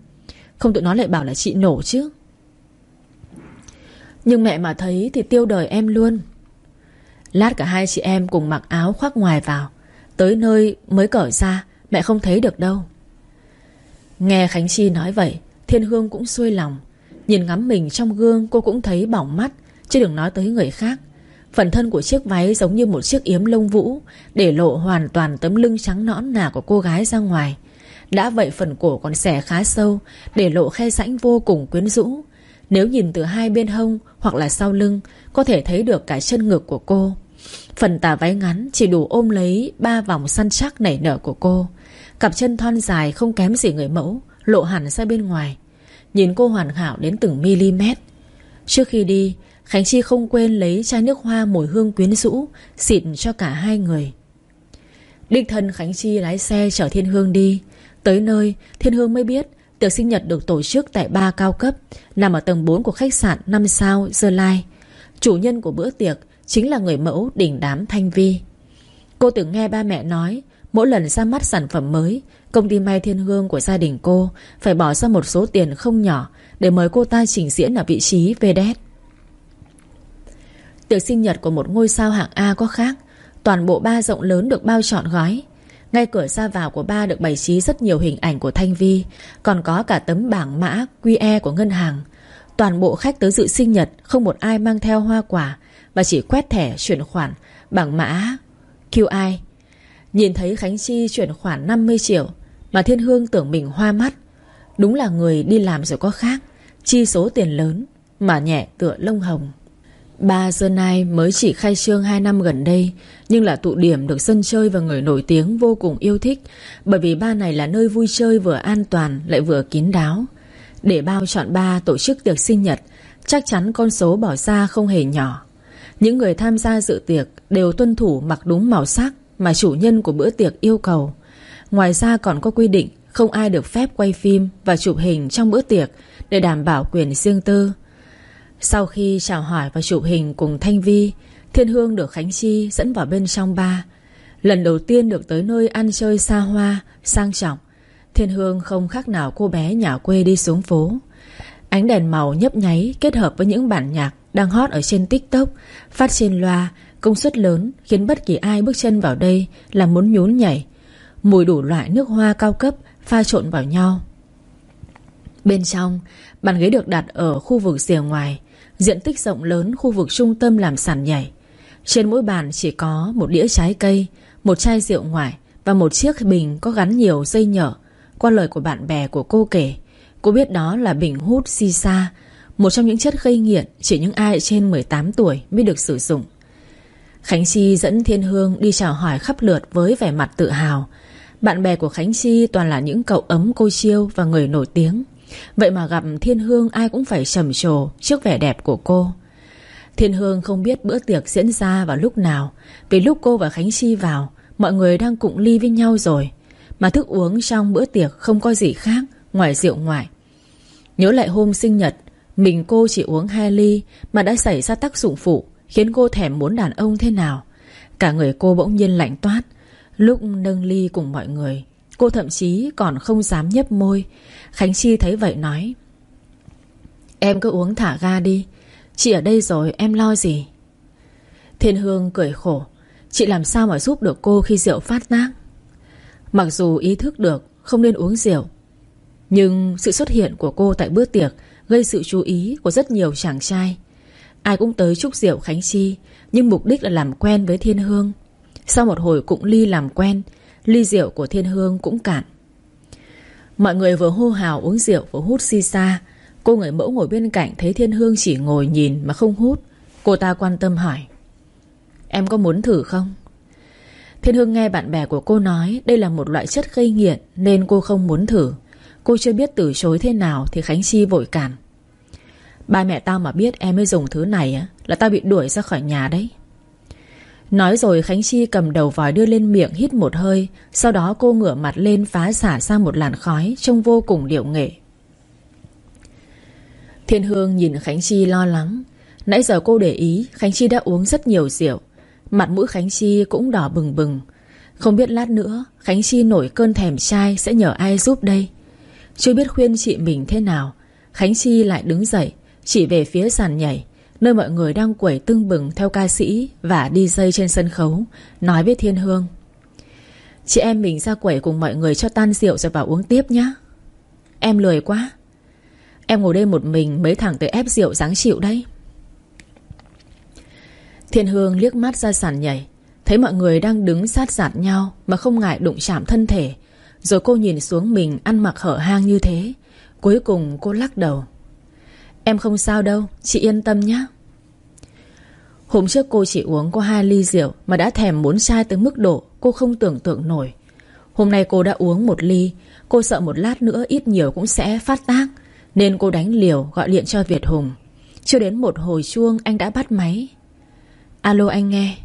Không tụi nó lại bảo là chị nổ chứ. Nhưng mẹ mà thấy Thì tiêu đời em luôn. Lát cả hai chị em cùng mặc áo khoác ngoài vào, Tới nơi mới cởi ra, Mẹ không thấy được đâu. Nghe Khánh Chi nói vậy, Thiên Hương cũng xuôi lòng. Nhìn ngắm mình trong gương, cô cũng thấy bỏng mắt. Chứ đừng nói tới người khác. Phần thân của chiếc váy giống như một chiếc yếm lông vũ, Để lộ hoàn toàn tấm lưng trắng nõn nà của cô gái ra ngoài. Đã vậy phần cổ còn xẻ khá sâu, Để lộ khe rãnh vô cùng quyến rũ. Nếu nhìn từ hai bên hông hoặc là sau lưng, Có thể thấy được cả chân ngực của cô. Phần tà váy ngắn chỉ đủ ôm lấy ba vòng săn chắc nảy nở của cô. Cặp chân thon dài không kém gì người mẫu, Lộ hẳn ra bên ngoài. Nhìn cô hoàn hảo đến từng mm Trước khi đi Khánh Chi không quên lấy chai nước hoa mùi hương quyến rũ Xịt cho cả hai người. Đích thân Khánh Chi lái xe chở Thiên Hương đi. Tới nơi, Thiên Hương mới biết Tiệc sinh nhật được tổ chức tại ba cao cấp, Nằm ở tầng 4 của khách sạn 5 sao Dơ Lai. Chủ nhân của bữa tiệc Chính là người mẫu đỉnh đám Thanh Vi. Cô từng nghe ba mẹ nói, Mỗi lần ra mắt sản phẩm mới, Công ty may thiên hương của gia đình cô Phải bỏ ra một số tiền không nhỏ Để mời cô ta trình diễn ở vị trí VDS Tiệc sinh nhật của một ngôi sao hạng A có khác. Toàn bộ ba rộng lớn được bao trọn gói. Ngay cửa ra vào của ba được bày trí rất nhiều hình ảnh của Thanh Vi, Còn có cả tấm bảng mã QE của ngân hàng. Toàn bộ khách tới dự sinh nhật, Không một ai mang theo hoa quả Và chỉ quét thẻ chuyển khoản Bằng mã QI Nhìn thấy Khánh Chi chuyển khoản 50 triệu, Mà Thiên Hương tưởng mình hoa mắt. Đúng là người đi làm rồi có khác, Chi số tiền lớn, Mà nhẹ tựa lông hồng. Ba giờ nay mới chỉ khai trương 2 năm gần đây, Nhưng là tụ điểm được sân chơi và người nổi tiếng vô cùng yêu thích, Bởi vì ba này là nơi vui chơi vừa an toàn lại vừa kín đáo. Để bao chọn ba tổ chức tiệc sinh nhật, Chắc chắn con số bỏ ra không hề nhỏ. Những người tham gia dự tiệc đều tuân thủ mặc đúng màu sắc Mà chủ nhân của bữa tiệc yêu cầu. Ngoài ra còn có quy định Không ai được phép quay phim và chụp hình trong bữa tiệc Để đảm bảo quyền riêng tư sau khi chào hỏi và chụp hình cùng Thanh Vi Thiên Hương được Khánh Chi dẫn vào bên trong ba Lần đầu tiên được tới nơi ăn chơi xa hoa, sang trọng Thiên Hương không khác nào cô bé nhà quê đi xuống phố. Ánh đèn màu nhấp nháy kết hợp với những bản nhạc đang hot ở trên TikTok Phát trên loa, công suất lớn khiến bất kỳ ai bước chân vào đây là muốn nhún nhảy. Mùi đủ loại nước hoa cao cấp pha trộn vào nhau. Bên trong, bàn ghế được đặt ở khu vực rìa ngoài Diện tích rộng lớn khu vực trung tâm làm sàn nhảy. Trên mỗi bàn chỉ có một đĩa trái cây Một chai rượu ngoại Và một chiếc bình có gắn nhiều dây nhở Qua lời của bạn bè của cô kể Cô biết đó là bình hút si sa Một trong những chất gây nghiện Chỉ những ai trên 18 tuổi mới được sử dụng. Khánh Chi dẫn Thiên Hương đi chào hỏi khắp lượt với vẻ mặt tự hào. Bạn bè của Khánh Chi toàn là những cậu ấm cô chiêu và người nổi tiếng. Vậy mà gặp Thiên Hương ai cũng phải trầm trồ trước vẻ đẹp của cô. Thiên Hương không biết bữa tiệc diễn ra vào lúc nào. Vì lúc cô và Khánh Chi vào, Mọi người đang cụng ly với nhau rồi. Mà thức uống trong bữa tiệc không có gì khác Ngoài rượu ngoại. Nhớ lại hôm sinh nhật, Mình cô chỉ uống hai ly Mà đã xảy ra tác dụng phụ Khiến cô thèm muốn đàn ông thế nào. Cả người cô bỗng nhiên lạnh toát, Lúc nâng ly cùng mọi người Cô thậm chí còn không dám nhấp môi. Khánh Chi thấy vậy nói, Em cứ uống thả ga đi. Chị ở đây rồi, em lo gì? Thiên Hương cười khổ, Chị làm sao mà giúp được cô khi rượu phát tác? Mặc dù ý thức được Không nên uống rượu, Nhưng sự xuất hiện của cô tại bữa tiệc Gây sự chú ý của rất nhiều chàng trai. Ai cũng tới chúc rượu Khánh Chi, Nhưng mục đích là làm quen với Thiên Hương. Sau một hồi cũng ly làm quen Ly rượu của Thiên Hương cũng cạn. Mọi người vừa hô hào uống rượu vừa hút si sa. Cô người mẫu ngồi bên cạnh Thấy Thiên Hương chỉ ngồi nhìn mà không hút. Cô ta quan tâm hỏi, Em có muốn thử không? Thiên Hương nghe bạn bè của cô nói Đây là một loại chất gây nghiện Nên cô không muốn thử. Cô chưa biết từ chối thế nào Thì Khánh Chi vội cản, Ba mẹ tao mà biết em mới dùng thứ này á, Là tao bị đuổi ra khỏi nhà đấy. Nói rồi Khánh Chi cầm đầu vòi đưa lên miệng hít một hơi, Sau đó cô ngửa mặt lên phá xả ra một làn khói Trông vô cùng điệu nghệ. Thiên Hương nhìn Khánh Chi lo lắng. Nãy giờ cô để ý, Khánh Chi đã uống rất nhiều rượu. Mặt mũi Khánh Chi cũng đỏ bừng bừng. Không biết lát nữa, Khánh Chi nổi cơn thèm trai Sẽ nhờ ai giúp đây? Chưa biết khuyên chị mình thế nào, Khánh Chi lại đứng dậy, Chỉ về phía sàn nhảy. Nơi mọi người đang quẩy tưng bừng theo ca sĩ Và đi dây trên sân khấu, Nói với Thiên Hương. Chị em mình ra quẩy cùng mọi người cho tan rượu Rồi vào uống tiếp nhé Em lười quá. Em ngồi đây một mình mấy thằng tới ép rượu dáng chịu đấy. Thiên Hương liếc mắt ra sàn nhảy, Thấy mọi người đang đứng sát giạt nhau Mà không ngại đụng chạm thân thể, Rồi cô nhìn xuống mình ăn mặc hở hang như thế. Cuối cùng cô lắc đầu. Em không sao đâu, Chị yên tâm nhé Hôm trước cô chỉ uống có hai ly rượu Mà đã thèm muốn chai tới mức độ Cô không tưởng tượng nổi. Hôm nay cô đã uống một ly, Cô sợ một lát nữa ít nhiều cũng sẽ phát tác, Nên cô đánh liều gọi điện cho Việt Hùng. Chưa đến một hồi chuông, anh đã bắt máy. Alo anh nghe.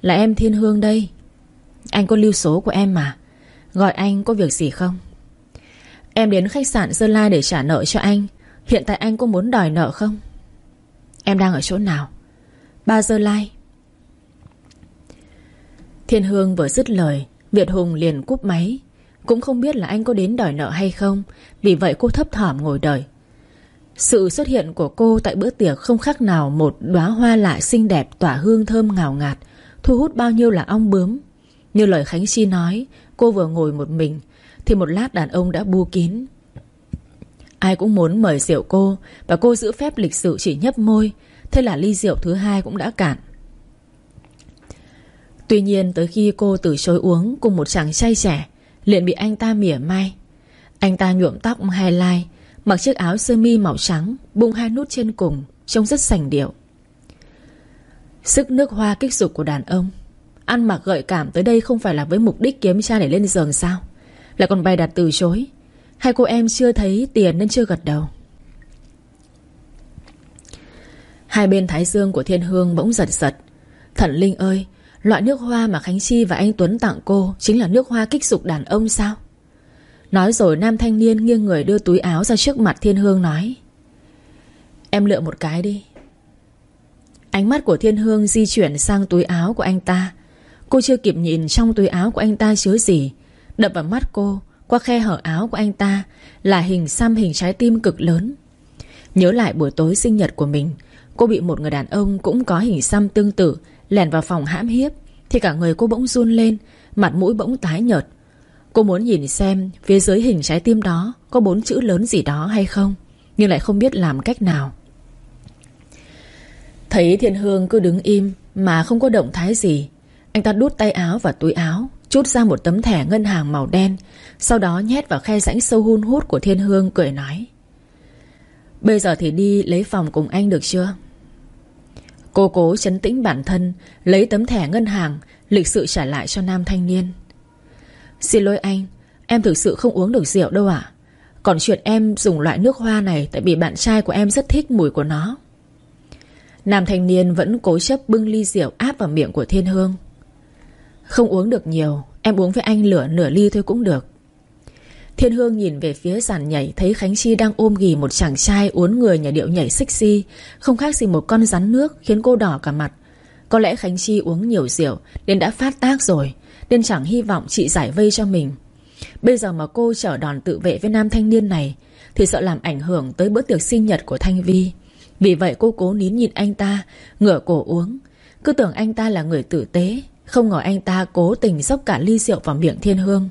Là em Thiên Hương đây. Anh có lưu số của em mà. Gọi anh có việc gì không? Em đến khách sạn Sơn La để trả nợ cho anh. Hiện tại anh có muốn đòi nợ không? Em đang ở chỗ nào? Ba giờ lai. Thiên Hương vừa dứt lời, Việt Hùng liền cúp máy. Cũng không biết là anh có đến đòi nợ hay không, Vì vậy cô thấp thỏm ngồi đợi. Sự xuất hiện của cô tại bữa tiệc Không khác nào một đóa hoa lại xinh đẹp Tỏa hương thơm ngào ngạt, Thu hút bao nhiêu là ong bướm. Như lời Khánh Chi nói, Cô vừa ngồi một mình, Thì một lát đàn ông đã bu kín. Ai cũng muốn mời rượu cô, Và cô giữ phép lịch sự chỉ nhấp môi. Thế là ly rượu thứ hai cũng đã cạn. Tuy nhiên, tới khi cô từ chối uống Cùng một chàng trai trẻ, liền bị anh ta mỉa mai. Anh ta nhuộm tóc hai lai, Mặc chiếc áo sơ mi màu trắng Bung hai nút trên cùng, Trông rất sành điệu. Sức nước hoa kích dục của đàn ông. Ăn mặc gợi cảm tới đây không phải là với mục đích kiếm cha để lên giường sao? Lại còn bày đặt từ chối. Hai cô em chưa thấy tiền nên chưa gật đầu. Hai bên thái dương của thiên hương bỗng giật giật. Thần Linh ơi, Loại nước hoa mà Khánh Chi và anh Tuấn tặng cô Chính là nước hoa kích dục đàn ông sao? Nói rồi nam thanh niên nghiêng người đưa túi áo ra trước mặt thiên hương nói, Em lựa một cái đi. Ánh mắt của thiên hương di chuyển sang túi áo của anh ta. Cô chưa kịp nhìn trong túi áo của anh ta chứa gì. Đập vào mắt cô qua khe hở áo của anh ta Là hình xăm hình trái tim cực lớn. Nhớ lại buổi tối sinh nhật của mình, Cô bị một người đàn ông cũng có hình xăm tương tự lẻn vào phòng hãm hiếp, Thì cả người cô bỗng run lên, Mặt mũi bỗng tái nhợt. Cô muốn nhìn xem phía dưới hình trái tim đó Có bốn chữ lớn gì đó hay không, Nhưng lại không biết làm cách nào. Thấy Thiên Hương cứ đứng im Mà không có động thái gì, Anh ta đút tay áo vào túi áo Chút ra một tấm thẻ ngân hàng màu đen, Sau đó nhét vào khe rãnh sâu hun hút của Thiên Hương, cười nói. Bây giờ thì đi lấy phòng cùng anh được chưa? Cô cố chấn tĩnh bản thân, Lấy tấm thẻ ngân hàng, Lịch sự trả lại cho nam thanh niên. Xin lỗi anh, Em thực sự không uống được rượu đâu ạ. Còn chuyện em dùng loại nước hoa này Tại vì bạn trai của em rất thích mùi của nó. Nam thanh niên vẫn cố chấp bưng ly rượu áp vào miệng của Thiên Hương. Không uống được nhiều, Em uống với anh lửa, nửa ly thôi cũng được. Thiên Hương nhìn về phía sàn nhảy, Thấy Khánh Chi đang ôm ghì một chàng trai Uốn người nhà điệu nhảy sexy, Không khác gì một con rắn nước, Khiến cô đỏ cả mặt. Có lẽ Khánh Chi uống nhiều rượu Nên đã phát tác rồi, Nên chẳng hy vọng chị giải vây cho mình. Bây giờ mà cô trở đòn tự vệ với nam thanh niên này, Thì sợ làm ảnh hưởng tới bữa tiệc sinh nhật của Thanh Vi. Vì vậy cô cố nín nhìn anh ta, Ngửa cổ uống. Cứ tưởng anh ta là người tử tế không ngờ anh ta cố tình dốc cả ly rượu vào miệng Thiên Hương.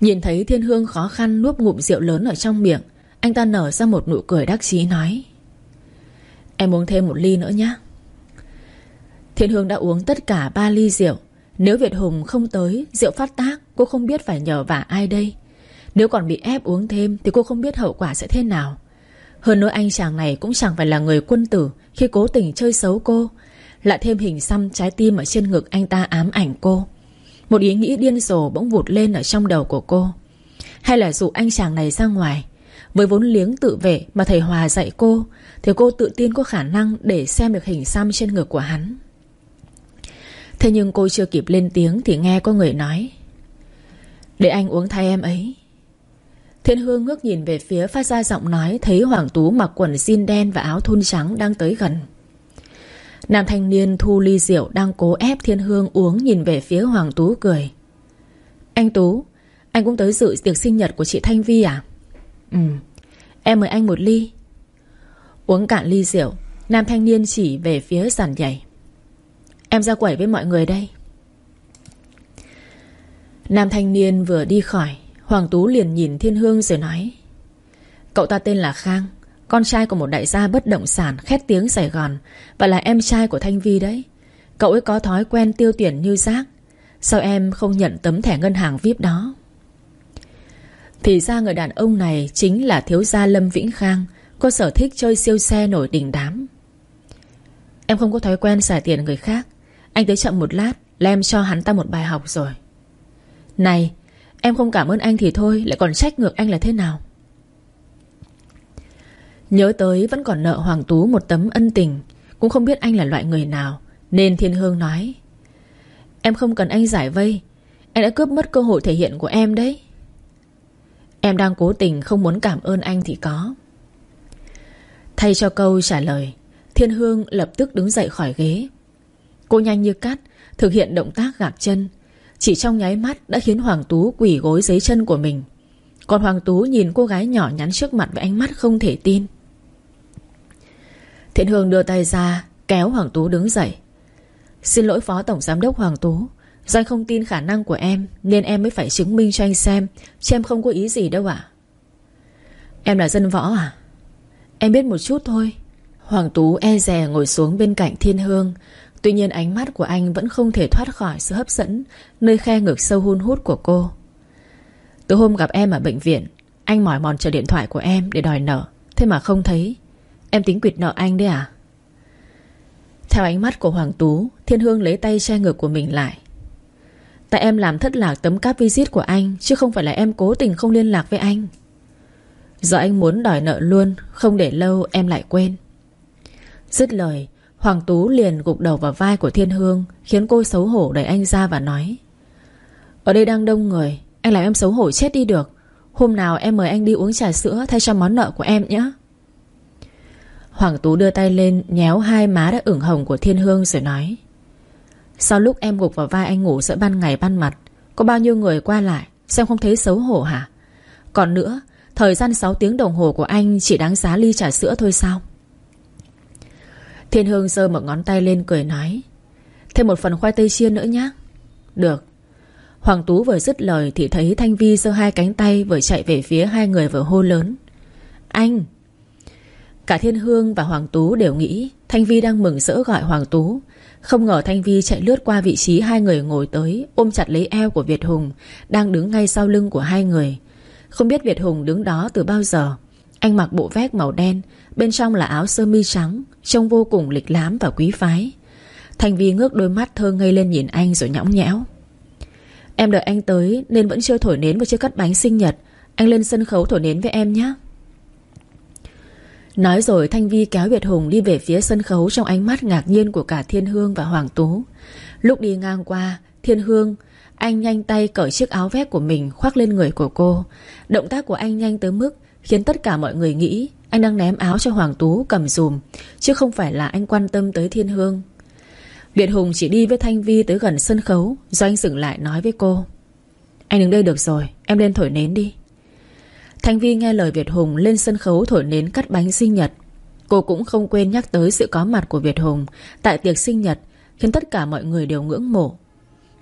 Nhìn thấy Thiên Hương khó khăn nuốt ngụm rượu lớn ở trong miệng, Anh ta nở ra một nụ cười đắc chí nói, Em uống thêm một ly nữa nhé Thiên Hương đã uống tất cả ba ly rượu. Nếu Việt Hùng không tới, Rượu phát tác, Cô không biết phải nhờ vả ai đây. Nếu còn bị ép uống thêm Thì cô không biết hậu quả sẽ thế nào. Hơn nữa anh chàng này cũng chẳng phải là người quân tử, Khi cố tình chơi xấu cô lại thêm hình xăm trái tim ở trên ngực anh ta ám ảnh cô. Một ý nghĩ điên rồ bỗng vụt lên ở trong đầu của cô. Hay là dụ anh chàng này ra ngoài? Với vốn liếng tự vệ mà thầy Hòa dạy cô, Thì cô tự tin có khả năng để xem được hình xăm trên ngực của hắn. Thế nhưng cô chưa kịp lên tiếng Thì nghe có người nói, Để anh uống thay em ấy. Thiên Hương ngước nhìn về phía phát ra giọng nói Thấy Hoàng Tú mặc quần jean đen và áo thun trắng đang tới gần. Nam thanh niên thu ly rượu Đang cố ép Thiên Hương uống Nhìn về phía Hoàng Tú cười. Anh Tú, Anh cũng tới dự tiệc sinh nhật của chị Thanh Vi à? Ừ Em mời anh một ly. Uống cạn ly rượu, Nam thanh niên chỉ về phía sàn nhảy. Em ra quẩy với mọi người đây. Nam thanh niên vừa đi khỏi, Hoàng Tú liền nhìn Thiên Hương rồi nói, Cậu ta tên là Khang con trai của một đại gia bất động sản Khét tiếng Sài Gòn. Và là em trai của Thanh Vi đấy. Cậu ấy có thói quen tiêu tiền như rác. Sao em không nhận tấm thẻ ngân hàng VIP đó? Thì ra người đàn ông này Chính là thiếu gia Lâm Vĩnh Khang, Có sở thích chơi siêu xe nổi đỉnh đám. Em không có thói quen xài tiền người khác. Anh tới chậm một lát, Là em cho hắn ta một bài học rồi. Này, Em không cảm ơn anh thì thôi, Lại còn trách ngược anh là thế nào? Nhớ tới vẫn còn nợ Hoàng Tú một tấm ân tình, Cũng không biết anh là loại người nào, Nên Thiên Hương nói, Em không cần anh giải vây Anh đã cướp mất cơ hội thể hiện của em đấy. Em đang cố tình không muốn cảm ơn anh thì có. Thay cho câu trả lời, Thiên Hương lập tức đứng dậy khỏi ghế. Cô nhanh như cắt Thực hiện động tác gạt chân, Chỉ trong nháy mắt đã khiến Hoàng Tú quỷ gối dưới chân của mình. Còn Hoàng Tú nhìn cô gái nhỏ nhắn trước mặt với ánh mắt không thể tin. Thiện Hương đưa tay ra, Kéo Hoàng Tú đứng dậy. Xin lỗi Phó Tổng Giám đốc Hoàng Tú, Do anh không tin khả năng của em Nên em mới phải chứng minh cho anh xem Chứ em không có ý gì đâu ạ. Em là dân võ à? Em biết một chút thôi. Hoàng Tú e rè ngồi xuống bên cạnh Thiên Hương. Tuy nhiên ánh mắt của anh vẫn không thể thoát khỏi sự hấp dẫn, Nơi khe ngực sâu hun hút của cô. Từ hôm gặp em ở bệnh viện, Anh mỏi mòn chờ điện thoại của em để đòi nợ, Thế mà không thấy. Em tính quyệt nợ anh đấy à? Theo ánh mắt của Hoàng Tú, Thiên Hương lấy tay che ngực của mình lại. Tại em làm thất lạc tấm cáp visit của anh, Chứ không phải là em cố tình không liên lạc với anh. Do anh muốn đòi nợ luôn, Không để lâu em lại quên. Dứt lời, Hoàng Tú liền gục đầu vào vai của Thiên Hương, Khiến cô xấu hổ đẩy anh ra và nói, Ở đây đang đông người, Anh làm em xấu hổ chết đi được. Hôm nào em mời anh đi uống trà sữa Thay cho món nợ của em nhé Hoàng Tú đưa tay lên, Nhéo hai má đã ửng hồng của Thiên Hương rồi nói. Sau lúc em gục vào vai anh ngủ giữa ban ngày ban mặt, Có bao nhiêu người qua lại, Xem không thấy xấu hổ hả? Còn nữa, Thời gian 6 tiếng đồng hồ của anh Chỉ đáng giá ly trà sữa thôi sao? Thiên Hương giơ một ngón tay lên cười nói. Thêm một phần khoai tây chiên nữa nhé Được. Hoàng Tú vừa dứt lời thì thấy Thanh Vi giơ hai cánh tay vừa chạy về phía hai người vừa hô lớn. Anh Cả Thiên Hương và Hoàng Tú đều nghĩ Thanh Vi đang mừng rỡ gọi Hoàng Tú. Không ngờ Thanh Vi chạy lướt qua vị trí hai người ngồi tới, Ôm chặt lấy eo của Việt Hùng, Đang đứng ngay sau lưng của hai người. Không biết Việt Hùng đứng đó từ bao giờ. Anh mặc bộ vest màu đen, Bên trong là áo sơ mi trắng, Trông vô cùng lịch lãm và quý phái. Thanh Vi ngước đôi mắt thơ ngây lên nhìn anh rồi nhõng nhẽo. Em đợi anh tới, Nên vẫn chưa thổi nến và chưa cắt bánh sinh nhật. Anh lên sân khấu thổi nến với em nhé Nói rồi Thanh Vi kéo Việt Hùng đi về phía sân khấu Trong ánh mắt ngạc nhiên của cả Thiên Hương và Hoàng Tú. Lúc đi ngang qua, Thiên Hương, Anh nhanh tay cởi chiếc áo vest của mình Khoác lên người của cô. Động tác của anh nhanh tới mức Khiến tất cả mọi người nghĩ anh đang ném áo cho Hoàng Tú cầm dùm, Chứ không phải là anh quan tâm tới Thiên Hương. Việt Hùng chỉ đi với Thanh Vi tới gần sân khấu, Do anh dừng lại nói với cô. Anh đứng đây được rồi, Em lên thổi nến đi. Thanh Vi nghe lời Việt Hùng lên sân khấu thổi nến cắt bánh sinh nhật. Cô cũng không quên nhắc tới sự có mặt của Việt Hùng Tại tiệc sinh nhật, Khiến tất cả mọi người đều ngưỡng mộ.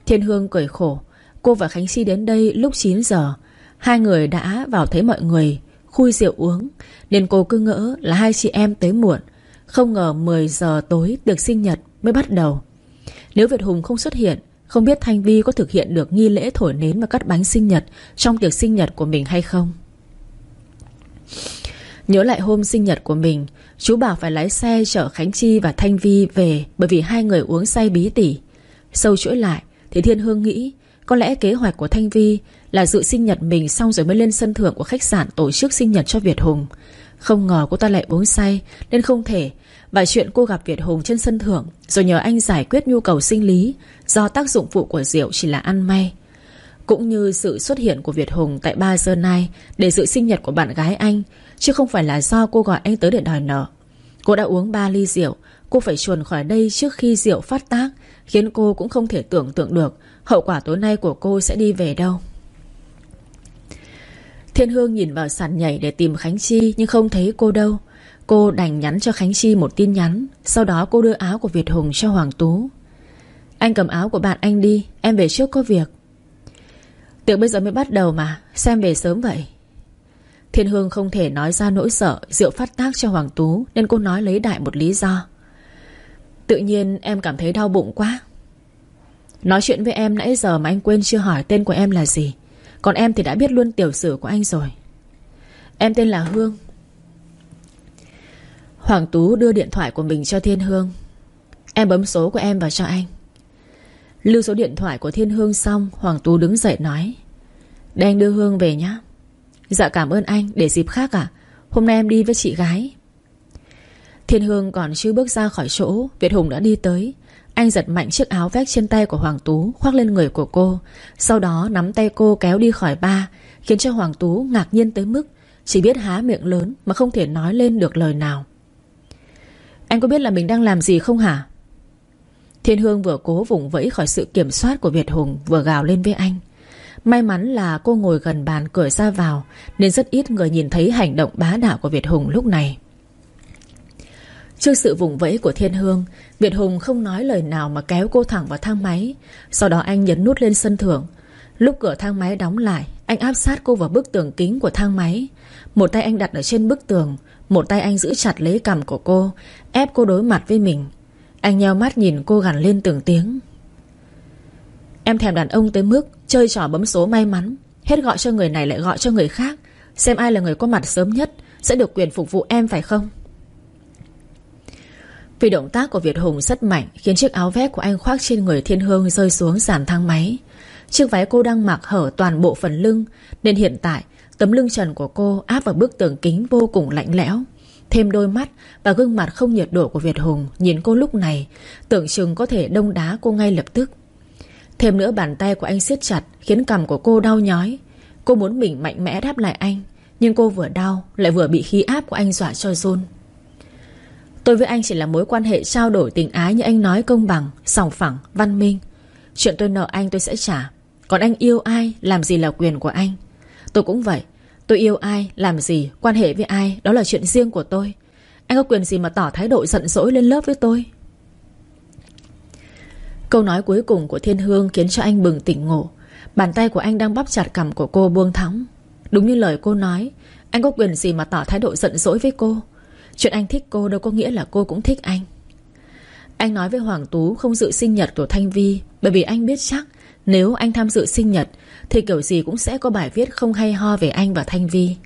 Thiên Hương cười khổ, Cô và Khánh Si đến đây lúc 9 giờ. Hai người đã vào thấy mọi người, Khui rượu uống, Nên cô cứ ngỡ là hai chị em tới muộn. Không ngờ 10 giờ tối tiệc sinh nhật mới bắt đầu. Nếu Việt Hùng không xuất hiện, Không biết Thanh Vi có thực hiện được nghi lễ thổi nến và cắt bánh sinh nhật Trong tiệc sinh nhật của mình hay không? Nhớ lại hôm sinh nhật của mình, Chú bảo phải lái xe chở Khánh Chi và Thanh Vi về Bởi vì hai người uống say bí tỉ. Sâu chuỗi lại, Thì Thiên Hương nghĩ, Có lẽ kế hoạch của Thanh Vi Là dự sinh nhật mình xong rồi mới lên sân thượng của khách sạn Tổ chức sinh nhật cho Việt Hùng. Không ngờ cô ta lại uống say, Nên không thể. Và chuyện cô gặp Việt Hùng trên sân thượng, Rồi nhờ anh giải quyết nhu cầu sinh lý, Do tác dụng phụ của rượu chỉ là ăn may. Cũng như sự xuất hiện của Việt Hùng Tại ba giờ nay Để dự sinh nhật của bạn gái anh, Chứ không phải là do cô gọi anh tới để đòi nợ. Cô đã uống ba ly rượu, Cô phải chuồn khỏi đây trước khi rượu phát tác, Khiến cô cũng không thể tưởng tượng được Hậu quả tối nay của cô sẽ đi về đâu. Thiên Hương nhìn vào sàn nhảy để tìm Khánh Chi Nhưng không thấy cô đâu. Cô đành nhắn cho Khánh Chi một tin nhắn, Sau đó cô đưa áo của Việt Hùng cho Hoàng Tú. Anh cầm áo của bạn anh đi, Em về trước có việc. Tiệc bây giờ mới bắt đầu mà, Xem về sớm vậy. Thiên Hương không thể nói ra nỗi sợ, Rượu phát tác cho Hoàng Tú, Nên cô nói lấy đại một lý do. Tự nhiên em cảm thấy đau bụng quá. Nói chuyện với em nãy giờ mà anh quên chưa hỏi tên của em là gì, Còn em thì đã biết luôn tiểu sử của anh rồi. Em tên là Hương. Hoàng Tú đưa điện thoại của mình cho Thiên Hương. Em bấm số của em vào cho anh. Lưu số điện thoại của Thiên Hương xong, Hoàng Tú đứng dậy nói Để anh đưa Hương về nhé Dạ cảm ơn anh, Để dịp khác à Hôm nay em đi với chị gái. Thiên Hương còn chưa bước ra khỏi chỗ, Việt Hùng đã đi tới. Anh giật mạnh chiếc áo vét trên tay của Hoàng Tú, Khoác lên người của cô, Sau đó nắm tay cô kéo đi khỏi ba, Khiến cho Hoàng Tú ngạc nhiên tới mức Chỉ biết há miệng lớn Mà không thể nói lên được lời nào. Anh có biết là mình đang làm gì không hả? Thiên Hương vừa cố vùng vẫy khỏi sự kiểm soát của Việt Hùng, Vừa gào lên với anh. May mắn là cô ngồi gần bàn cửa ra vào, Nên rất ít người nhìn thấy hành động bá đạo của Việt Hùng lúc này. Trước sự vùng vẫy của Thiên Hương, Việt Hùng không nói lời nào mà kéo cô thẳng vào thang máy. Sau đó anh nhấn nút lên sân thượng. Lúc cửa thang máy đóng lại, Anh áp sát cô vào bức tường kính của thang máy. Một tay anh đặt ở trên bức tường, Một tay anh giữ chặt lấy cằm của cô, Ép cô đối mặt với mình. Anh nheo mắt nhìn cô gằn lên từng tiếng. Em thèm đàn ông tới mức Chơi trò bấm số may mắn, Hết gọi cho người này lại gọi cho người khác, Xem ai là người có mặt sớm nhất, Sẽ được quyền phục vụ em phải không? Vì động tác của Việt Hùng rất mạnh, Khiến chiếc áo vest của anh khoác trên người Thiên Hương Rơi xuống sàn thang máy. Chiếc váy cô đang mặc hở toàn bộ phần lưng, Nên hiện tại, Tấm lưng trần của cô áp vào bức tường kính vô cùng lạnh lẽo. Thêm đôi mắt và gương mặt không nhiệt độ của Việt Hùng Nhìn cô lúc này Tưởng chừng có thể đông đá cô ngay lập tức. Thêm nữa bàn tay của anh siết chặt Khiến cằm của cô đau nhói. Cô muốn mình mạnh mẽ đáp lại anh Nhưng cô vừa đau lại vừa bị khí áp của anh dọa cho run. Tôi với anh chỉ là mối quan hệ trao đổi tình ái Như anh nói công bằng, sòng phẳng, văn minh. Chuyện tôi nợ anh tôi sẽ trả Còn anh yêu ai, làm gì là quyền của anh? Tôi cũng vậy Tôi yêu ai, làm gì, quan hệ với ai Đó là chuyện riêng của tôi. Anh có quyền gì mà tỏ thái độ giận dỗi lên lớp với tôi? Câu nói cuối cùng của Thiên Hương khiến cho anh bừng tỉnh ngộ. Bàn tay của anh đang bóp chặt cằm của cô buông thóng Đúng như lời cô nói Anh có quyền gì mà tỏ thái độ giận dỗi với cô? Chuyện anh thích cô đâu có nghĩa là cô cũng thích anh. Anh nói với Hoàng Tú không dự sinh nhật của Thanh Vi Bởi vì anh biết chắc nếu anh tham dự sinh nhật, Thì kiểu gì cũng sẽ có bài viết không hay ho về anh và Thanh Vi.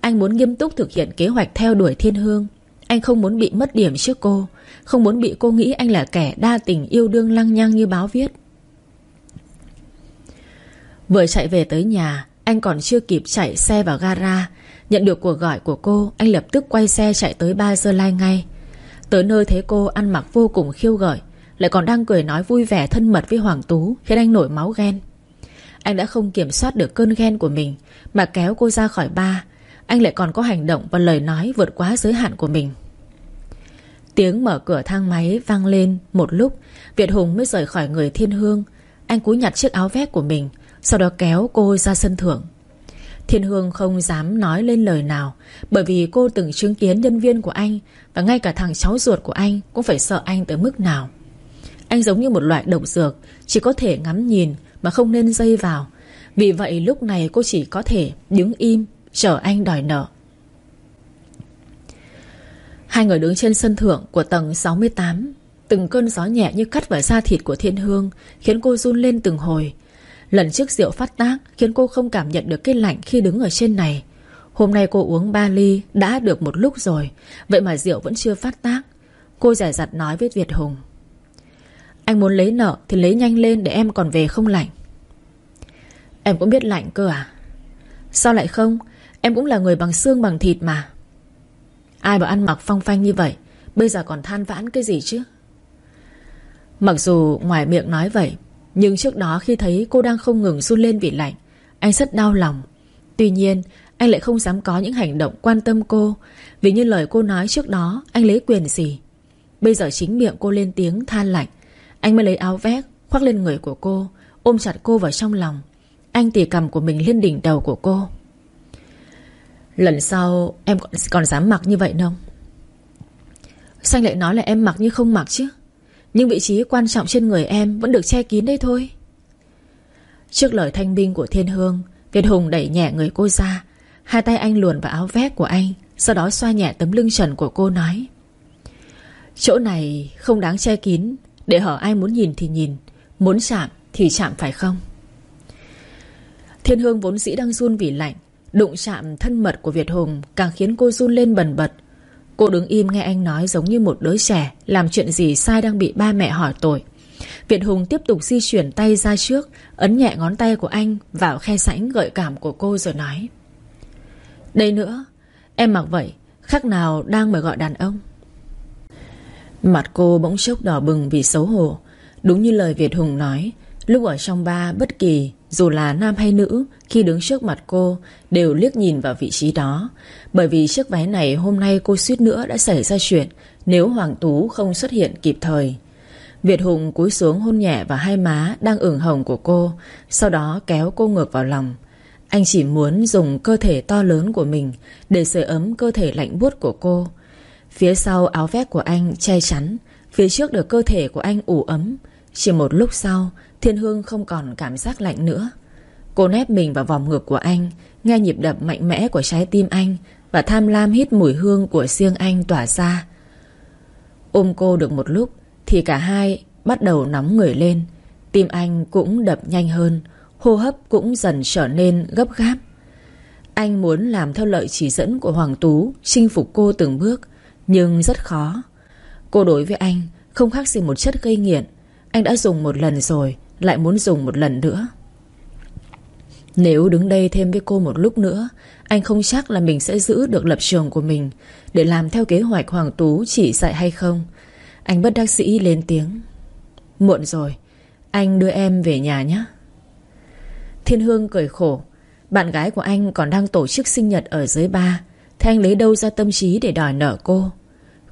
Anh muốn nghiêm túc thực hiện kế hoạch theo đuổi Thiên Hương. Anh không muốn bị mất điểm trước cô. Không muốn bị cô nghĩ anh là kẻ đa tình yêu đương lăng nhăng như báo viết. Vừa chạy về tới nhà, Anh còn chưa kịp chạy xe vào gara. Nhận được cuộc gọi của cô, Anh lập tức quay xe chạy tới ba Sơ lai ngay. Tới nơi thấy cô ăn mặc vô cùng khiêu gợi. Lại còn đang cười nói vui vẻ thân mật với Hoàng Tú, Khiến anh nổi máu ghen. Anh đã không kiểm soát được cơn ghen của mình, Mà kéo cô ra khỏi ba. Anh lại còn có hành động và lời nói vượt quá giới hạn của mình. Tiếng mở cửa thang máy vang lên một lúc, Việt Hùng mới rời khỏi người thiên hương. Anh cúi nhặt chiếc áo vest của mình, Sau đó kéo cô ra sân thượng. Thiên Hương không dám nói lên lời nào, Bởi vì cô từng chứng kiến nhân viên của anh Và ngay cả thằng cháu ruột của anh Cũng phải sợ anh tới mức nào. Anh giống như một loại độc dược, Chỉ có thể ngắm nhìn Mà không nên dây vào. Vì vậy lúc này cô chỉ có thể đứng im, Chờ anh đòi nợ. Hai người đứng trên sân thượng của tầng 68 Từng cơn gió nhẹ như cắt vào da thịt của thiên hương, Khiến cô run lên từng hồi. Lần trước rượu phát tác Khiến cô không cảm nhận được cái lạnh khi đứng ở trên này. Hôm nay cô uống ba ly Đã được một lúc rồi, Vậy mà rượu vẫn chưa phát tác. Cô giải dặt nói với Việt Hùng. Anh muốn lấy nợ thì lấy nhanh lên Để em còn về không lạnh. Em cũng biết lạnh cơ à? Sao lại không? Em cũng là người bằng xương bằng thịt mà. Ai bảo ăn mặc phong phanh như vậy, Bây giờ còn than vãn cái gì chứ? Mặc dù ngoài miệng nói vậy, Nhưng trước đó khi thấy cô đang không ngừng run lên vì lạnh, Anh rất đau lòng. Tuy nhiên, anh lại không dám có những hành động quan tâm cô, Vì như lời cô nói trước đó, Anh lấy quyền gì? Bây giờ chính miệng cô lên tiếng than lạnh. Anh mới lấy áo vét khoác lên người của cô Ôm chặt cô vào trong lòng. Anh tỉ cầm của mình lên đỉnh đầu của cô. Lần sau em còn, còn dám mặc như vậy không? Xanh lại nói là em mặc như không mặc chứ. Nhưng vị trí quan trọng trên người em Vẫn được che kín đây thôi. Trước lời thanh minh của Thiên Hương Việt Hùng đẩy nhẹ người cô ra. Hai tay anh luồn vào áo vest của anh Sau đó xoa nhẹ tấm lưng trần của cô nói. Chỗ này không đáng che kín để hở ai muốn nhìn thì nhìn, Muốn chạm thì chạm phải không? Thiên Hương vốn dĩ đang run vì lạnh, Đụng chạm thân mật của Việt Hùng Càng khiến cô run lên bần bật. Cô đứng im nghe anh nói giống như một đứa trẻ Làm chuyện gì sai đang bị ba mẹ hỏi tội. Việt Hùng tiếp tục di chuyển tay ra trước, Ấn nhẹ ngón tay của anh Vào khe sảnh gợi cảm của cô rồi nói. Đây nữa, Em mặc vậy, Khác nào đang mời gọi đàn ông. Mặt cô bỗng chốc đỏ bừng vì xấu hổ. Đúng như lời Việt Hùng nói, Lúc ở trong ba, bất kỳ, Dù là nam hay nữ, Khi đứng trước mặt cô, Đều liếc nhìn vào vị trí đó. Bởi vì chiếc váy này hôm nay cô suýt nữa đã xảy ra chuyện, Nếu Hoàng Tú không xuất hiện kịp thời. Việt Hùng cúi xuống hôn nhẹ vào hai má Đang ửng hồng của cô, Sau đó kéo cô ngược vào lòng. Anh chỉ muốn dùng cơ thể to lớn của mình Để sưởi ấm cơ thể lạnh buốt của cô. Phía sau áo vest của anh che chắn, Phía trước được cơ thể của anh ủ ấm. Chỉ một lúc sau, Thiên Hương không còn cảm giác lạnh nữa. Cô nép mình vào vòng ngực của anh, Nghe nhịp đập mạnh mẽ của trái tim anh Và tham lam hít mùi hương của riêng anh tỏa ra. Ôm cô được một lúc Thì cả hai bắt đầu nóng người lên. Tim anh cũng đập nhanh hơn, Hô hấp cũng dần trở nên gấp gáp. Anh muốn làm theo lợi chỉ dẫn của Hoàng Tú, Chinh phục cô từng bước. Nhưng rất khó. Cô đối với anh, không khác gì một chất gây nghiện. Anh đã dùng một lần rồi, Lại muốn dùng một lần nữa. Nếu đứng đây thêm với cô một lúc nữa, Anh không chắc là mình sẽ giữ được lập trường của mình, Để làm theo kế hoạch Hoàng Tú chỉ dạy hay không. Anh bất đắc sĩ lên tiếng. Muộn rồi, Anh đưa em về nhà nhé. Thiên Hương cười khổ. Bạn gái của anh còn đang tổ chức sinh nhật ở dưới ba. Thanh lấy đâu ra tâm trí để đòi nợ cô?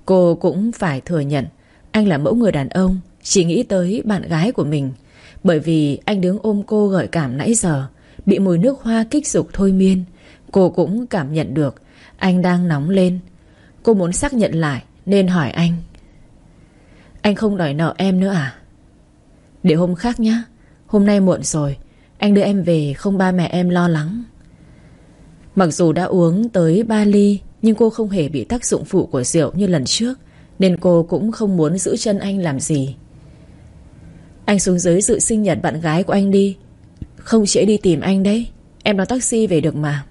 Cô cũng phải thừa nhận, Anh là mẫu người đàn ông, Chỉ nghĩ tới bạn gái của mình. Bởi vì anh đứng ôm cô gợi cảm nãy giờ, Bị mùi nước hoa kích dục thôi miên, Cô cũng cảm nhận được Anh đang nóng lên. Cô muốn xác nhận lại, Nên hỏi anh. Anh không đòi nợ em nữa à? Để hôm khác nhé Hôm nay muộn rồi, Anh đưa em về không ba mẹ em lo lắng. Mặc dù đã uống tới 3 ly, Nhưng cô không hề bị tác dụng phụ của rượu như lần trước, Nên cô cũng không muốn giữ chân anh làm gì. Anh xuống dưới dự sinh nhật bạn gái của anh đi. Không trễ đi tìm anh đấy, Em đón taxi về được mà.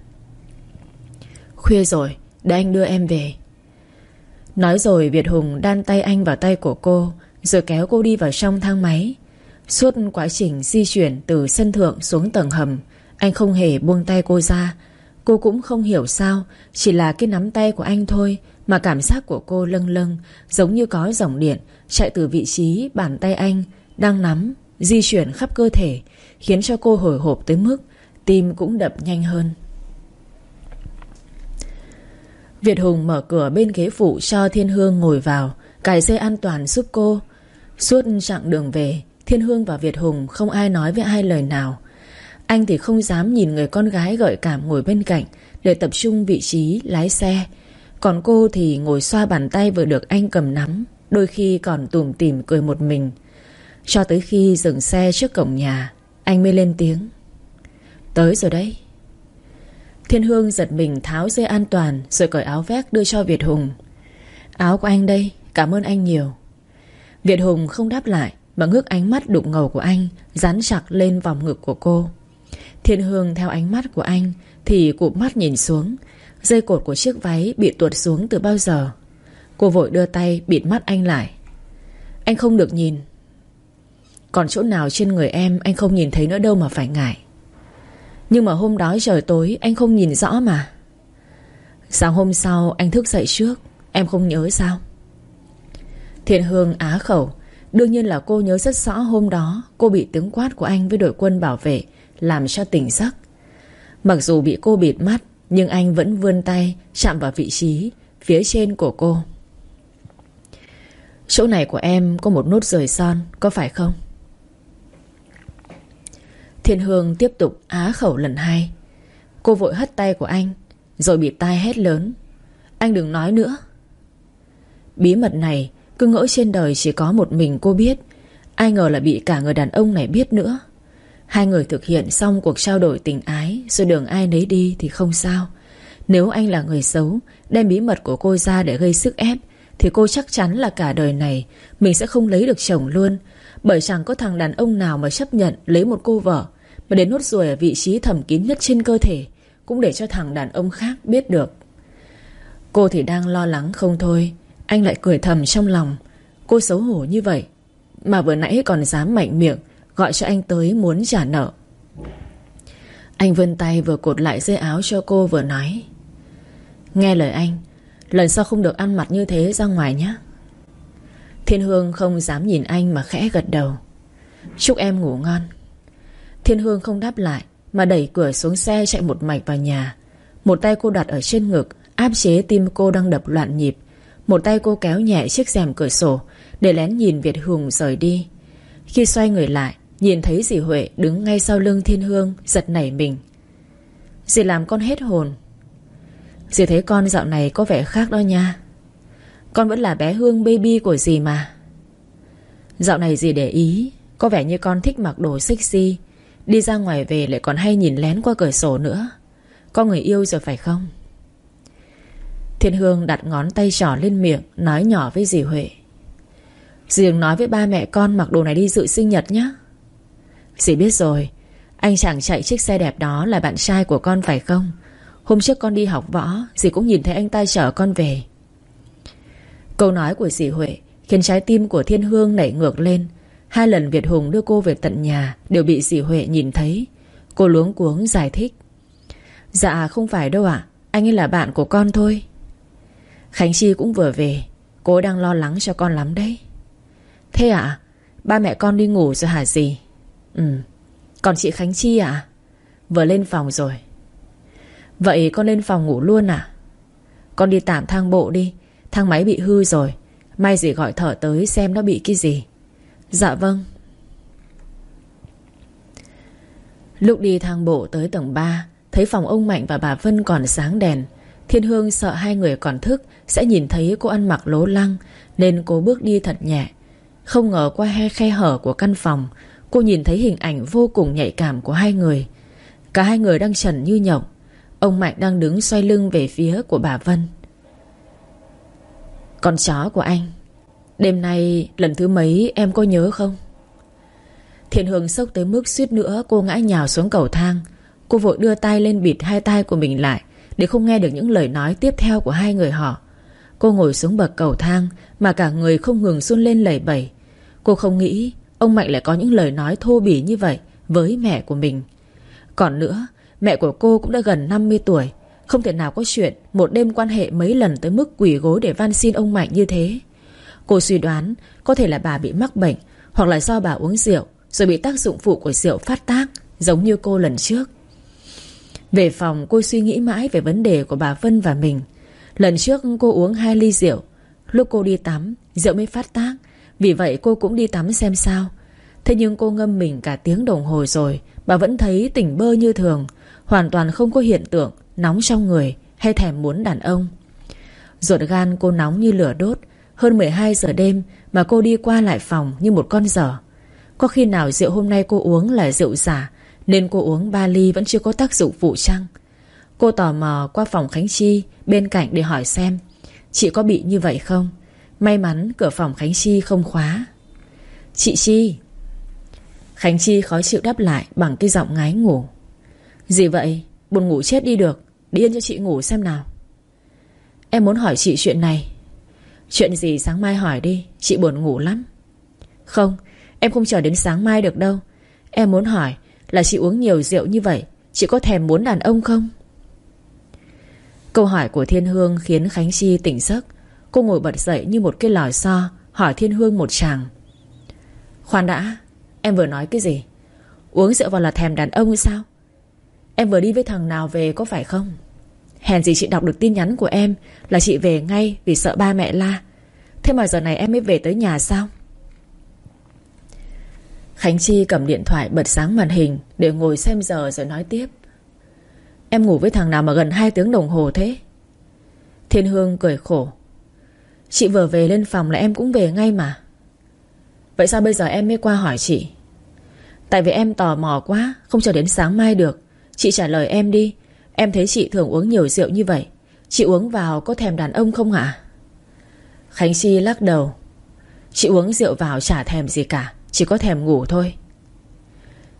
Khuya rồi, Để anh đưa em về. Nói rồi Việt Hùng đan tay anh vào tay của cô, Rồi kéo cô đi vào trong thang máy. Suốt quá trình di chuyển từ sân thượng xuống tầng hầm, Anh không hề buông tay cô ra Cô cũng không hiểu sao, Chỉ là cái nắm tay của anh thôi, Mà cảm giác của cô lâng lâng, Giống như có dòng điện Chạy từ vị trí bàn tay anh, Đang nắm, Di chuyển khắp cơ thể, Khiến cho cô hồi hộp tới mức Tim cũng đập nhanh hơn. Việt Hùng mở cửa bên ghế phụ cho Thiên Hương ngồi vào, Cài dây an toàn giúp cô. Suốt chặng đường về, Thiên Hương và Việt Hùng không ai nói với ai lời nào. Anh thì không dám nhìn người con gái gợi cảm ngồi bên cạnh, Để tập trung vị trí, lái xe. Còn cô thì ngồi xoa bàn tay vừa được anh cầm nắm, Đôi khi còn tủm tỉm cười một mình. Cho tới khi dừng xe trước cổng nhà, Anh mới lên tiếng. Tới rồi đấy. Thiên Hương giật mình tháo dây an toàn, Rồi cởi áo vét đưa cho Việt Hùng. Áo của anh đây, Cảm ơn anh nhiều. Việt Hùng không đáp lại, Mà ngước ánh mắt đục ngầu của anh Dán chặt lên vòng ngực của cô. Thiên Hương theo ánh mắt của anh Thì cụp mắt nhìn xuống. Dây cột của chiếc váy bị tuột xuống từ bao giờ? Cô vội đưa tay bịt mắt anh lại. Anh không được nhìn. Còn chỗ nào trên người em Anh không nhìn thấy nữa đâu mà phải ngại. Nhưng mà hôm đó trời tối Anh không nhìn rõ mà. Sáng hôm sau anh thức dậy trước, Em không nhớ sao? Thiện Hương á khẩu. Đương nhiên là cô nhớ rất rõ hôm đó, Cô bị tiếng quát của anh với đội quân bảo vệ Làm cho tỉnh giấc. Mặc dù bị cô bịt mắt, Nhưng anh vẫn vươn tay Chạm vào vị trí Phía trên của cô. Chỗ này của em có một nốt rời son, Có phải không? Thiên Hương tiếp tục á khẩu lần hai. Cô vội hất tay của anh, Rồi bị tai hét lớn. Anh đừng nói nữa. Bí mật này cứ ngỡ trên đời chỉ có một mình cô biết, Ai ngờ là bị cả người đàn ông này biết nữa. Hai người thực hiện xong cuộc trao đổi tình ái, Rồi đường ai nấy đi thì không sao. Nếu anh là người xấu, Đem bí mật của cô ra để gây sức ép, Thì cô chắc chắn là cả đời này Mình sẽ không lấy được chồng luôn. Bởi chẳng có thằng đàn ông nào mà chấp nhận Lấy một cô vợ, Mà đến nốt ruồi ở vị trí thầm kín nhất trên cơ thể, Cũng để cho thằng đàn ông khác biết được. Cô thì đang lo lắng không thôi anh lại cười thầm trong lòng. Cô xấu hổ như vậy, Mà vừa nãy còn dám mạnh miệng, Gọi cho anh tới muốn trả nợ. Anh vươn tay vừa cột lại dây áo cho cô vừa nói. Nghe lời anh, Lần sau không được ăn mặt như thế ra ngoài nhé Thiên Hương không dám nhìn anh mà khẽ gật đầu. Chúc em ngủ ngon. Thiên Hương không đáp lại, Mà đẩy cửa xuống xe chạy một mạch vào nhà. Một tay cô đặt ở trên ngực, Áp chế tim cô đang đập loạn nhịp. Một tay cô kéo nhẹ chiếc rèm cửa sổ, Để lén nhìn Việt Hùng rời đi. Khi xoay người lại, Nhìn thấy dì Huệ đứng ngay sau lưng Thiên Hương, Giật nảy mình. Dì làm con hết hồn. Dì thấy con dạo này có vẻ khác đó nha. Con vẫn là bé Hương baby của dì mà. Dạo này dì để ý, Có vẻ như con thích mặc đồ sexy. Đi ra ngoài về lại còn hay nhìn lén qua cửa sổ nữa. Có người yêu rồi phải không? Thiên Hương đặt ngón tay trỏ lên miệng, Nói nhỏ với dì Huệ. Dì đừng nói với ba mẹ con mặc đồ này đi dự sinh nhật nhé Dì biết rồi, Anh chàng chạy chiếc xe đẹp đó là bạn trai của con phải không? Hôm trước con đi học võ, Dì cũng nhìn thấy anh ta chở con về. Câu nói của dì Huệ Khiến trái tim của Thiên Hương nảy ngược lên. Hai lần Việt Hùng đưa cô về tận nhà Đều bị dì Huệ nhìn thấy. Cô luống cuống giải thích. Dạ không phải đâu ạ. Anh ấy là bạn của con thôi. Khánh Chi cũng vừa về. Cô đang lo lắng cho con lắm đấy. Thế ạ? Ba mẹ con đi ngủ rồi hả dì? Ừ. Còn chị Khánh Chi à Vừa lên phòng rồi. Vậy con lên phòng ngủ luôn à Con đi tạm thang bộ đi. Thang máy bị hư rồi. May gì gọi thở tới xem nó bị cái gì. Dạ vâng. Lúc đi thang bộ tới tầng 3 Thấy phòng ông Mạnh và bà Vân còn sáng đèn. Thiên Hương sợ hai người còn thức, Sẽ nhìn thấy cô ăn mặc lố lăng, Nên cô bước đi thật nhẹ. Không ngờ qua hai khe hở của căn phòng, Cô nhìn thấy hình ảnh vô cùng nhạy cảm của hai người. Cả hai người đang trần như nhộng, Ông Mạnh đang đứng xoay lưng về phía của bà Vân. Con chó của anh, Đêm nay lần thứ mấy em có nhớ không? Thiện Hương sốc tới mức suýt nữa cô ngã nhào xuống cầu thang. Cô vội đưa tay lên bịt hai tay của mình lại để không nghe được những lời nói tiếp theo của hai người họ. Cô ngồi xuống bậc cầu thang Mà cả người không ngừng run lên lẩy bẩy. Cô không nghĩ Ông Mạnh lại có những lời nói thô bỉ như vậy Với mẹ của mình. Còn nữa, Mẹ của cô cũng đã gần 50 tuổi, Không thể nào có chuyện Một đêm quan hệ mấy lần tới mức quỷ gối để van xin ông Mạnh như thế. Cô suy đoán Có thể là bà bị mắc bệnh Hoặc là do bà uống rượu Rồi bị tác dụng phụ của rượu phát tác, Giống như cô lần trước. Về phòng cô suy nghĩ mãi về vấn đề của bà Vân và mình. Lần trước cô uống hai ly rượu. Lúc cô đi tắm, Rượu mới phát tác. Vì vậy cô cũng đi tắm xem sao. Thế nhưng cô ngâm mình cả tiếng đồng hồ rồi, Bà vẫn thấy tỉnh bơ như thường. Hoàn toàn không có hiện tượng Nóng trong người hay thèm muốn đàn ông. Ruột gan cô nóng như lửa đốt. Hơn 12 giờ đêm Mà cô đi qua lại phòng như một con dở. Có khi nào rượu hôm nay cô uống là rượu giả nên cô uống ba ly vẫn chưa có tác dụng phụ chăng Cô tò mò qua phòng Khánh Chi, Bên cạnh để hỏi xem, Chị có bị như vậy không? May mắn cửa phòng Khánh Chi không khóa. Chị Chi. Khánh Chi khó chịu đáp lại Bằng cái giọng ngái ngủ. Gì vậy? Buồn ngủ chết đi được. Đi yên cho chị ngủ xem nào. Em muốn hỏi chị chuyện này. Chuyện gì sáng mai hỏi đi, Chị buồn ngủ lắm. Không, em không chờ đến sáng mai được đâu. Em muốn hỏi là chị uống nhiều rượu như vậy, Chị có thèm muốn đàn ông không? Câu hỏi của Thiên Hương Khiến Khánh Chi tỉnh giấc. Cô ngồi bật dậy như một cái lò xo, Hỏi Thiên Hương một chàng. Khoan đã, Em vừa nói cái gì? Uống rượu vào là thèm đàn ông hay sao? Em vừa đi với thằng nào về có phải không? Hèn gì chị đọc được tin nhắn của em Là chị về ngay vì sợ ba mẹ la. Thế mà giờ này em mới về tới nhà sao? Khánh Chi cầm điện thoại bật sáng màn hình Để ngồi xem giờ rồi nói tiếp. Em ngủ với thằng nào mà gần 2 tiếng đồng hồ thế? Thiên Hương cười khổ. Chị vừa về lên phòng là em cũng về ngay mà. Vậy sao bây giờ em mới qua hỏi chị? Tại vì em tò mò quá, Không chờ đến sáng mai được. Chị trả lời em đi. Em thấy chị thường uống nhiều rượu như vậy. Chị uống vào có thèm đàn ông không hả? Khánh Chi lắc đầu. Chị uống rượu vào chả thèm gì cả. Chỉ có thèm ngủ thôi.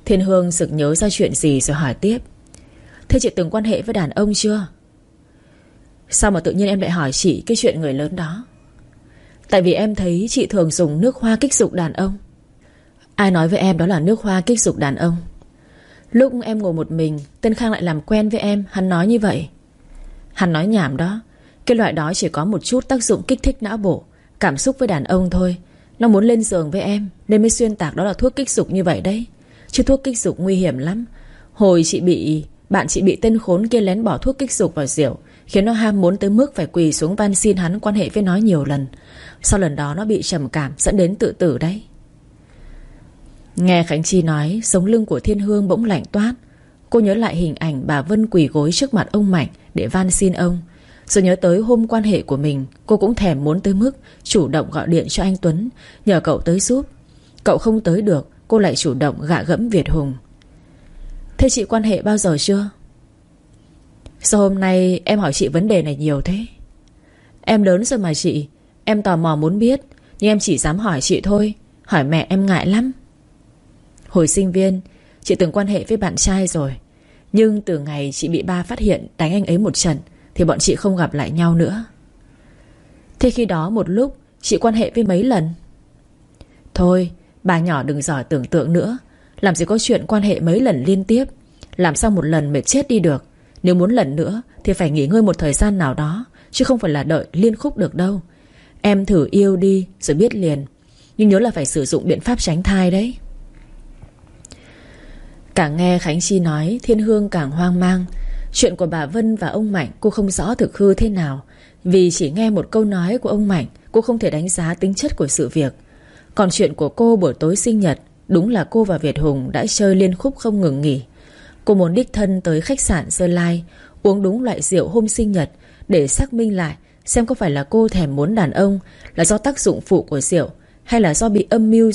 Thiên Hương sực nhớ ra chuyện gì rồi hỏi tiếp. Thế chị từng quan hệ với đàn ông chưa? Sao mà tự nhiên em lại hỏi chị Cái chuyện người lớn đó? Tại vì em thấy chị thường dùng nước hoa kích dục đàn ông. Ai nói với em đó là nước hoa kích dục đàn ông? Lúc em ngồi một mình Tên Khang lại làm quen với em, Hắn nói như vậy. Hắn nói nhảm đó, Cái loại đó chỉ có một chút tác dụng kích thích não bộ, Cảm xúc với đàn ông thôi nó muốn lên giường với em, Nên mới xuyên tạc đó là thuốc kích dục như vậy đấy. Chứ thuốc kích dục nguy hiểm lắm. Hồi chị bị, Bạn chị bị tên khốn kia lén bỏ thuốc kích dục vào rượu, Khiến nó ham muốn tới mức phải quỳ xuống van xin hắn quan hệ với nó nhiều lần. Sau lần đó nó bị trầm cảm, Dẫn đến tự tử đấy. Nghe Khánh Chi nói, Sống lưng của Thiên Hương bỗng lạnh toát. Cô nhớ lại hình ảnh bà Vân quỳ gối trước mặt ông Mạnh Để van xin ông. Rồi nhớ tới hôm quan hệ của mình, Cô cũng thèm muốn tới mức Chủ động gọi điện cho anh Tuấn, Nhờ cậu tới giúp. Cậu không tới được, Cô lại chủ động gạ gẫm Việt Hùng. Thế chị quan hệ bao giờ chưa? Sao hôm nay em hỏi chị vấn đề này nhiều thế? Em lớn rồi mà chị, Em tò mò muốn biết, Nhưng em chỉ dám hỏi chị thôi, Hỏi mẹ em ngại lắm. Hồi sinh viên, Chị từng quan hệ với bạn trai rồi, Nhưng từ ngày chị bị ba phát hiện đánh anh ấy một trận thì bọn chị không gặp lại nhau nữa. Thế khi đó một lúc, Chị quan hệ với mấy lần? Thôi, bà nhỏ đừng giỏi tưởng tượng nữa. Làm gì có chuyện quan hệ mấy lần liên tiếp? Làm sao một lần mệt chết đi được? Nếu muốn lần nữa, Thì phải nghỉ ngơi một thời gian nào đó, Chứ không phải là đợi liên khúc được đâu. Em thử yêu đi, rồi biết liền. Nhưng nhớ là phải sử dụng biện pháp tránh thai đấy. Càng nghe Khánh Chi nói, Thiên Hương càng hoang mang. Chuyện của bà Vân và ông Mạnh cô không rõ thực hư thế nào. Vì chỉ nghe một câu nói của ông Mạnh, Cô không thể đánh giá tính chất của sự việc. Còn chuyện của cô buổi tối sinh nhật, Đúng là cô và Việt Hùng đã chơi liên khúc không ngừng nghỉ. Cô muốn đích thân tới khách sạn Sơn Lai, Uống đúng loại rượu hôm sinh nhật, Để xác minh lại Xem có phải là cô thèm muốn đàn ông, Là do tác dụng phụ của rượu, Hay là do bị âm mưu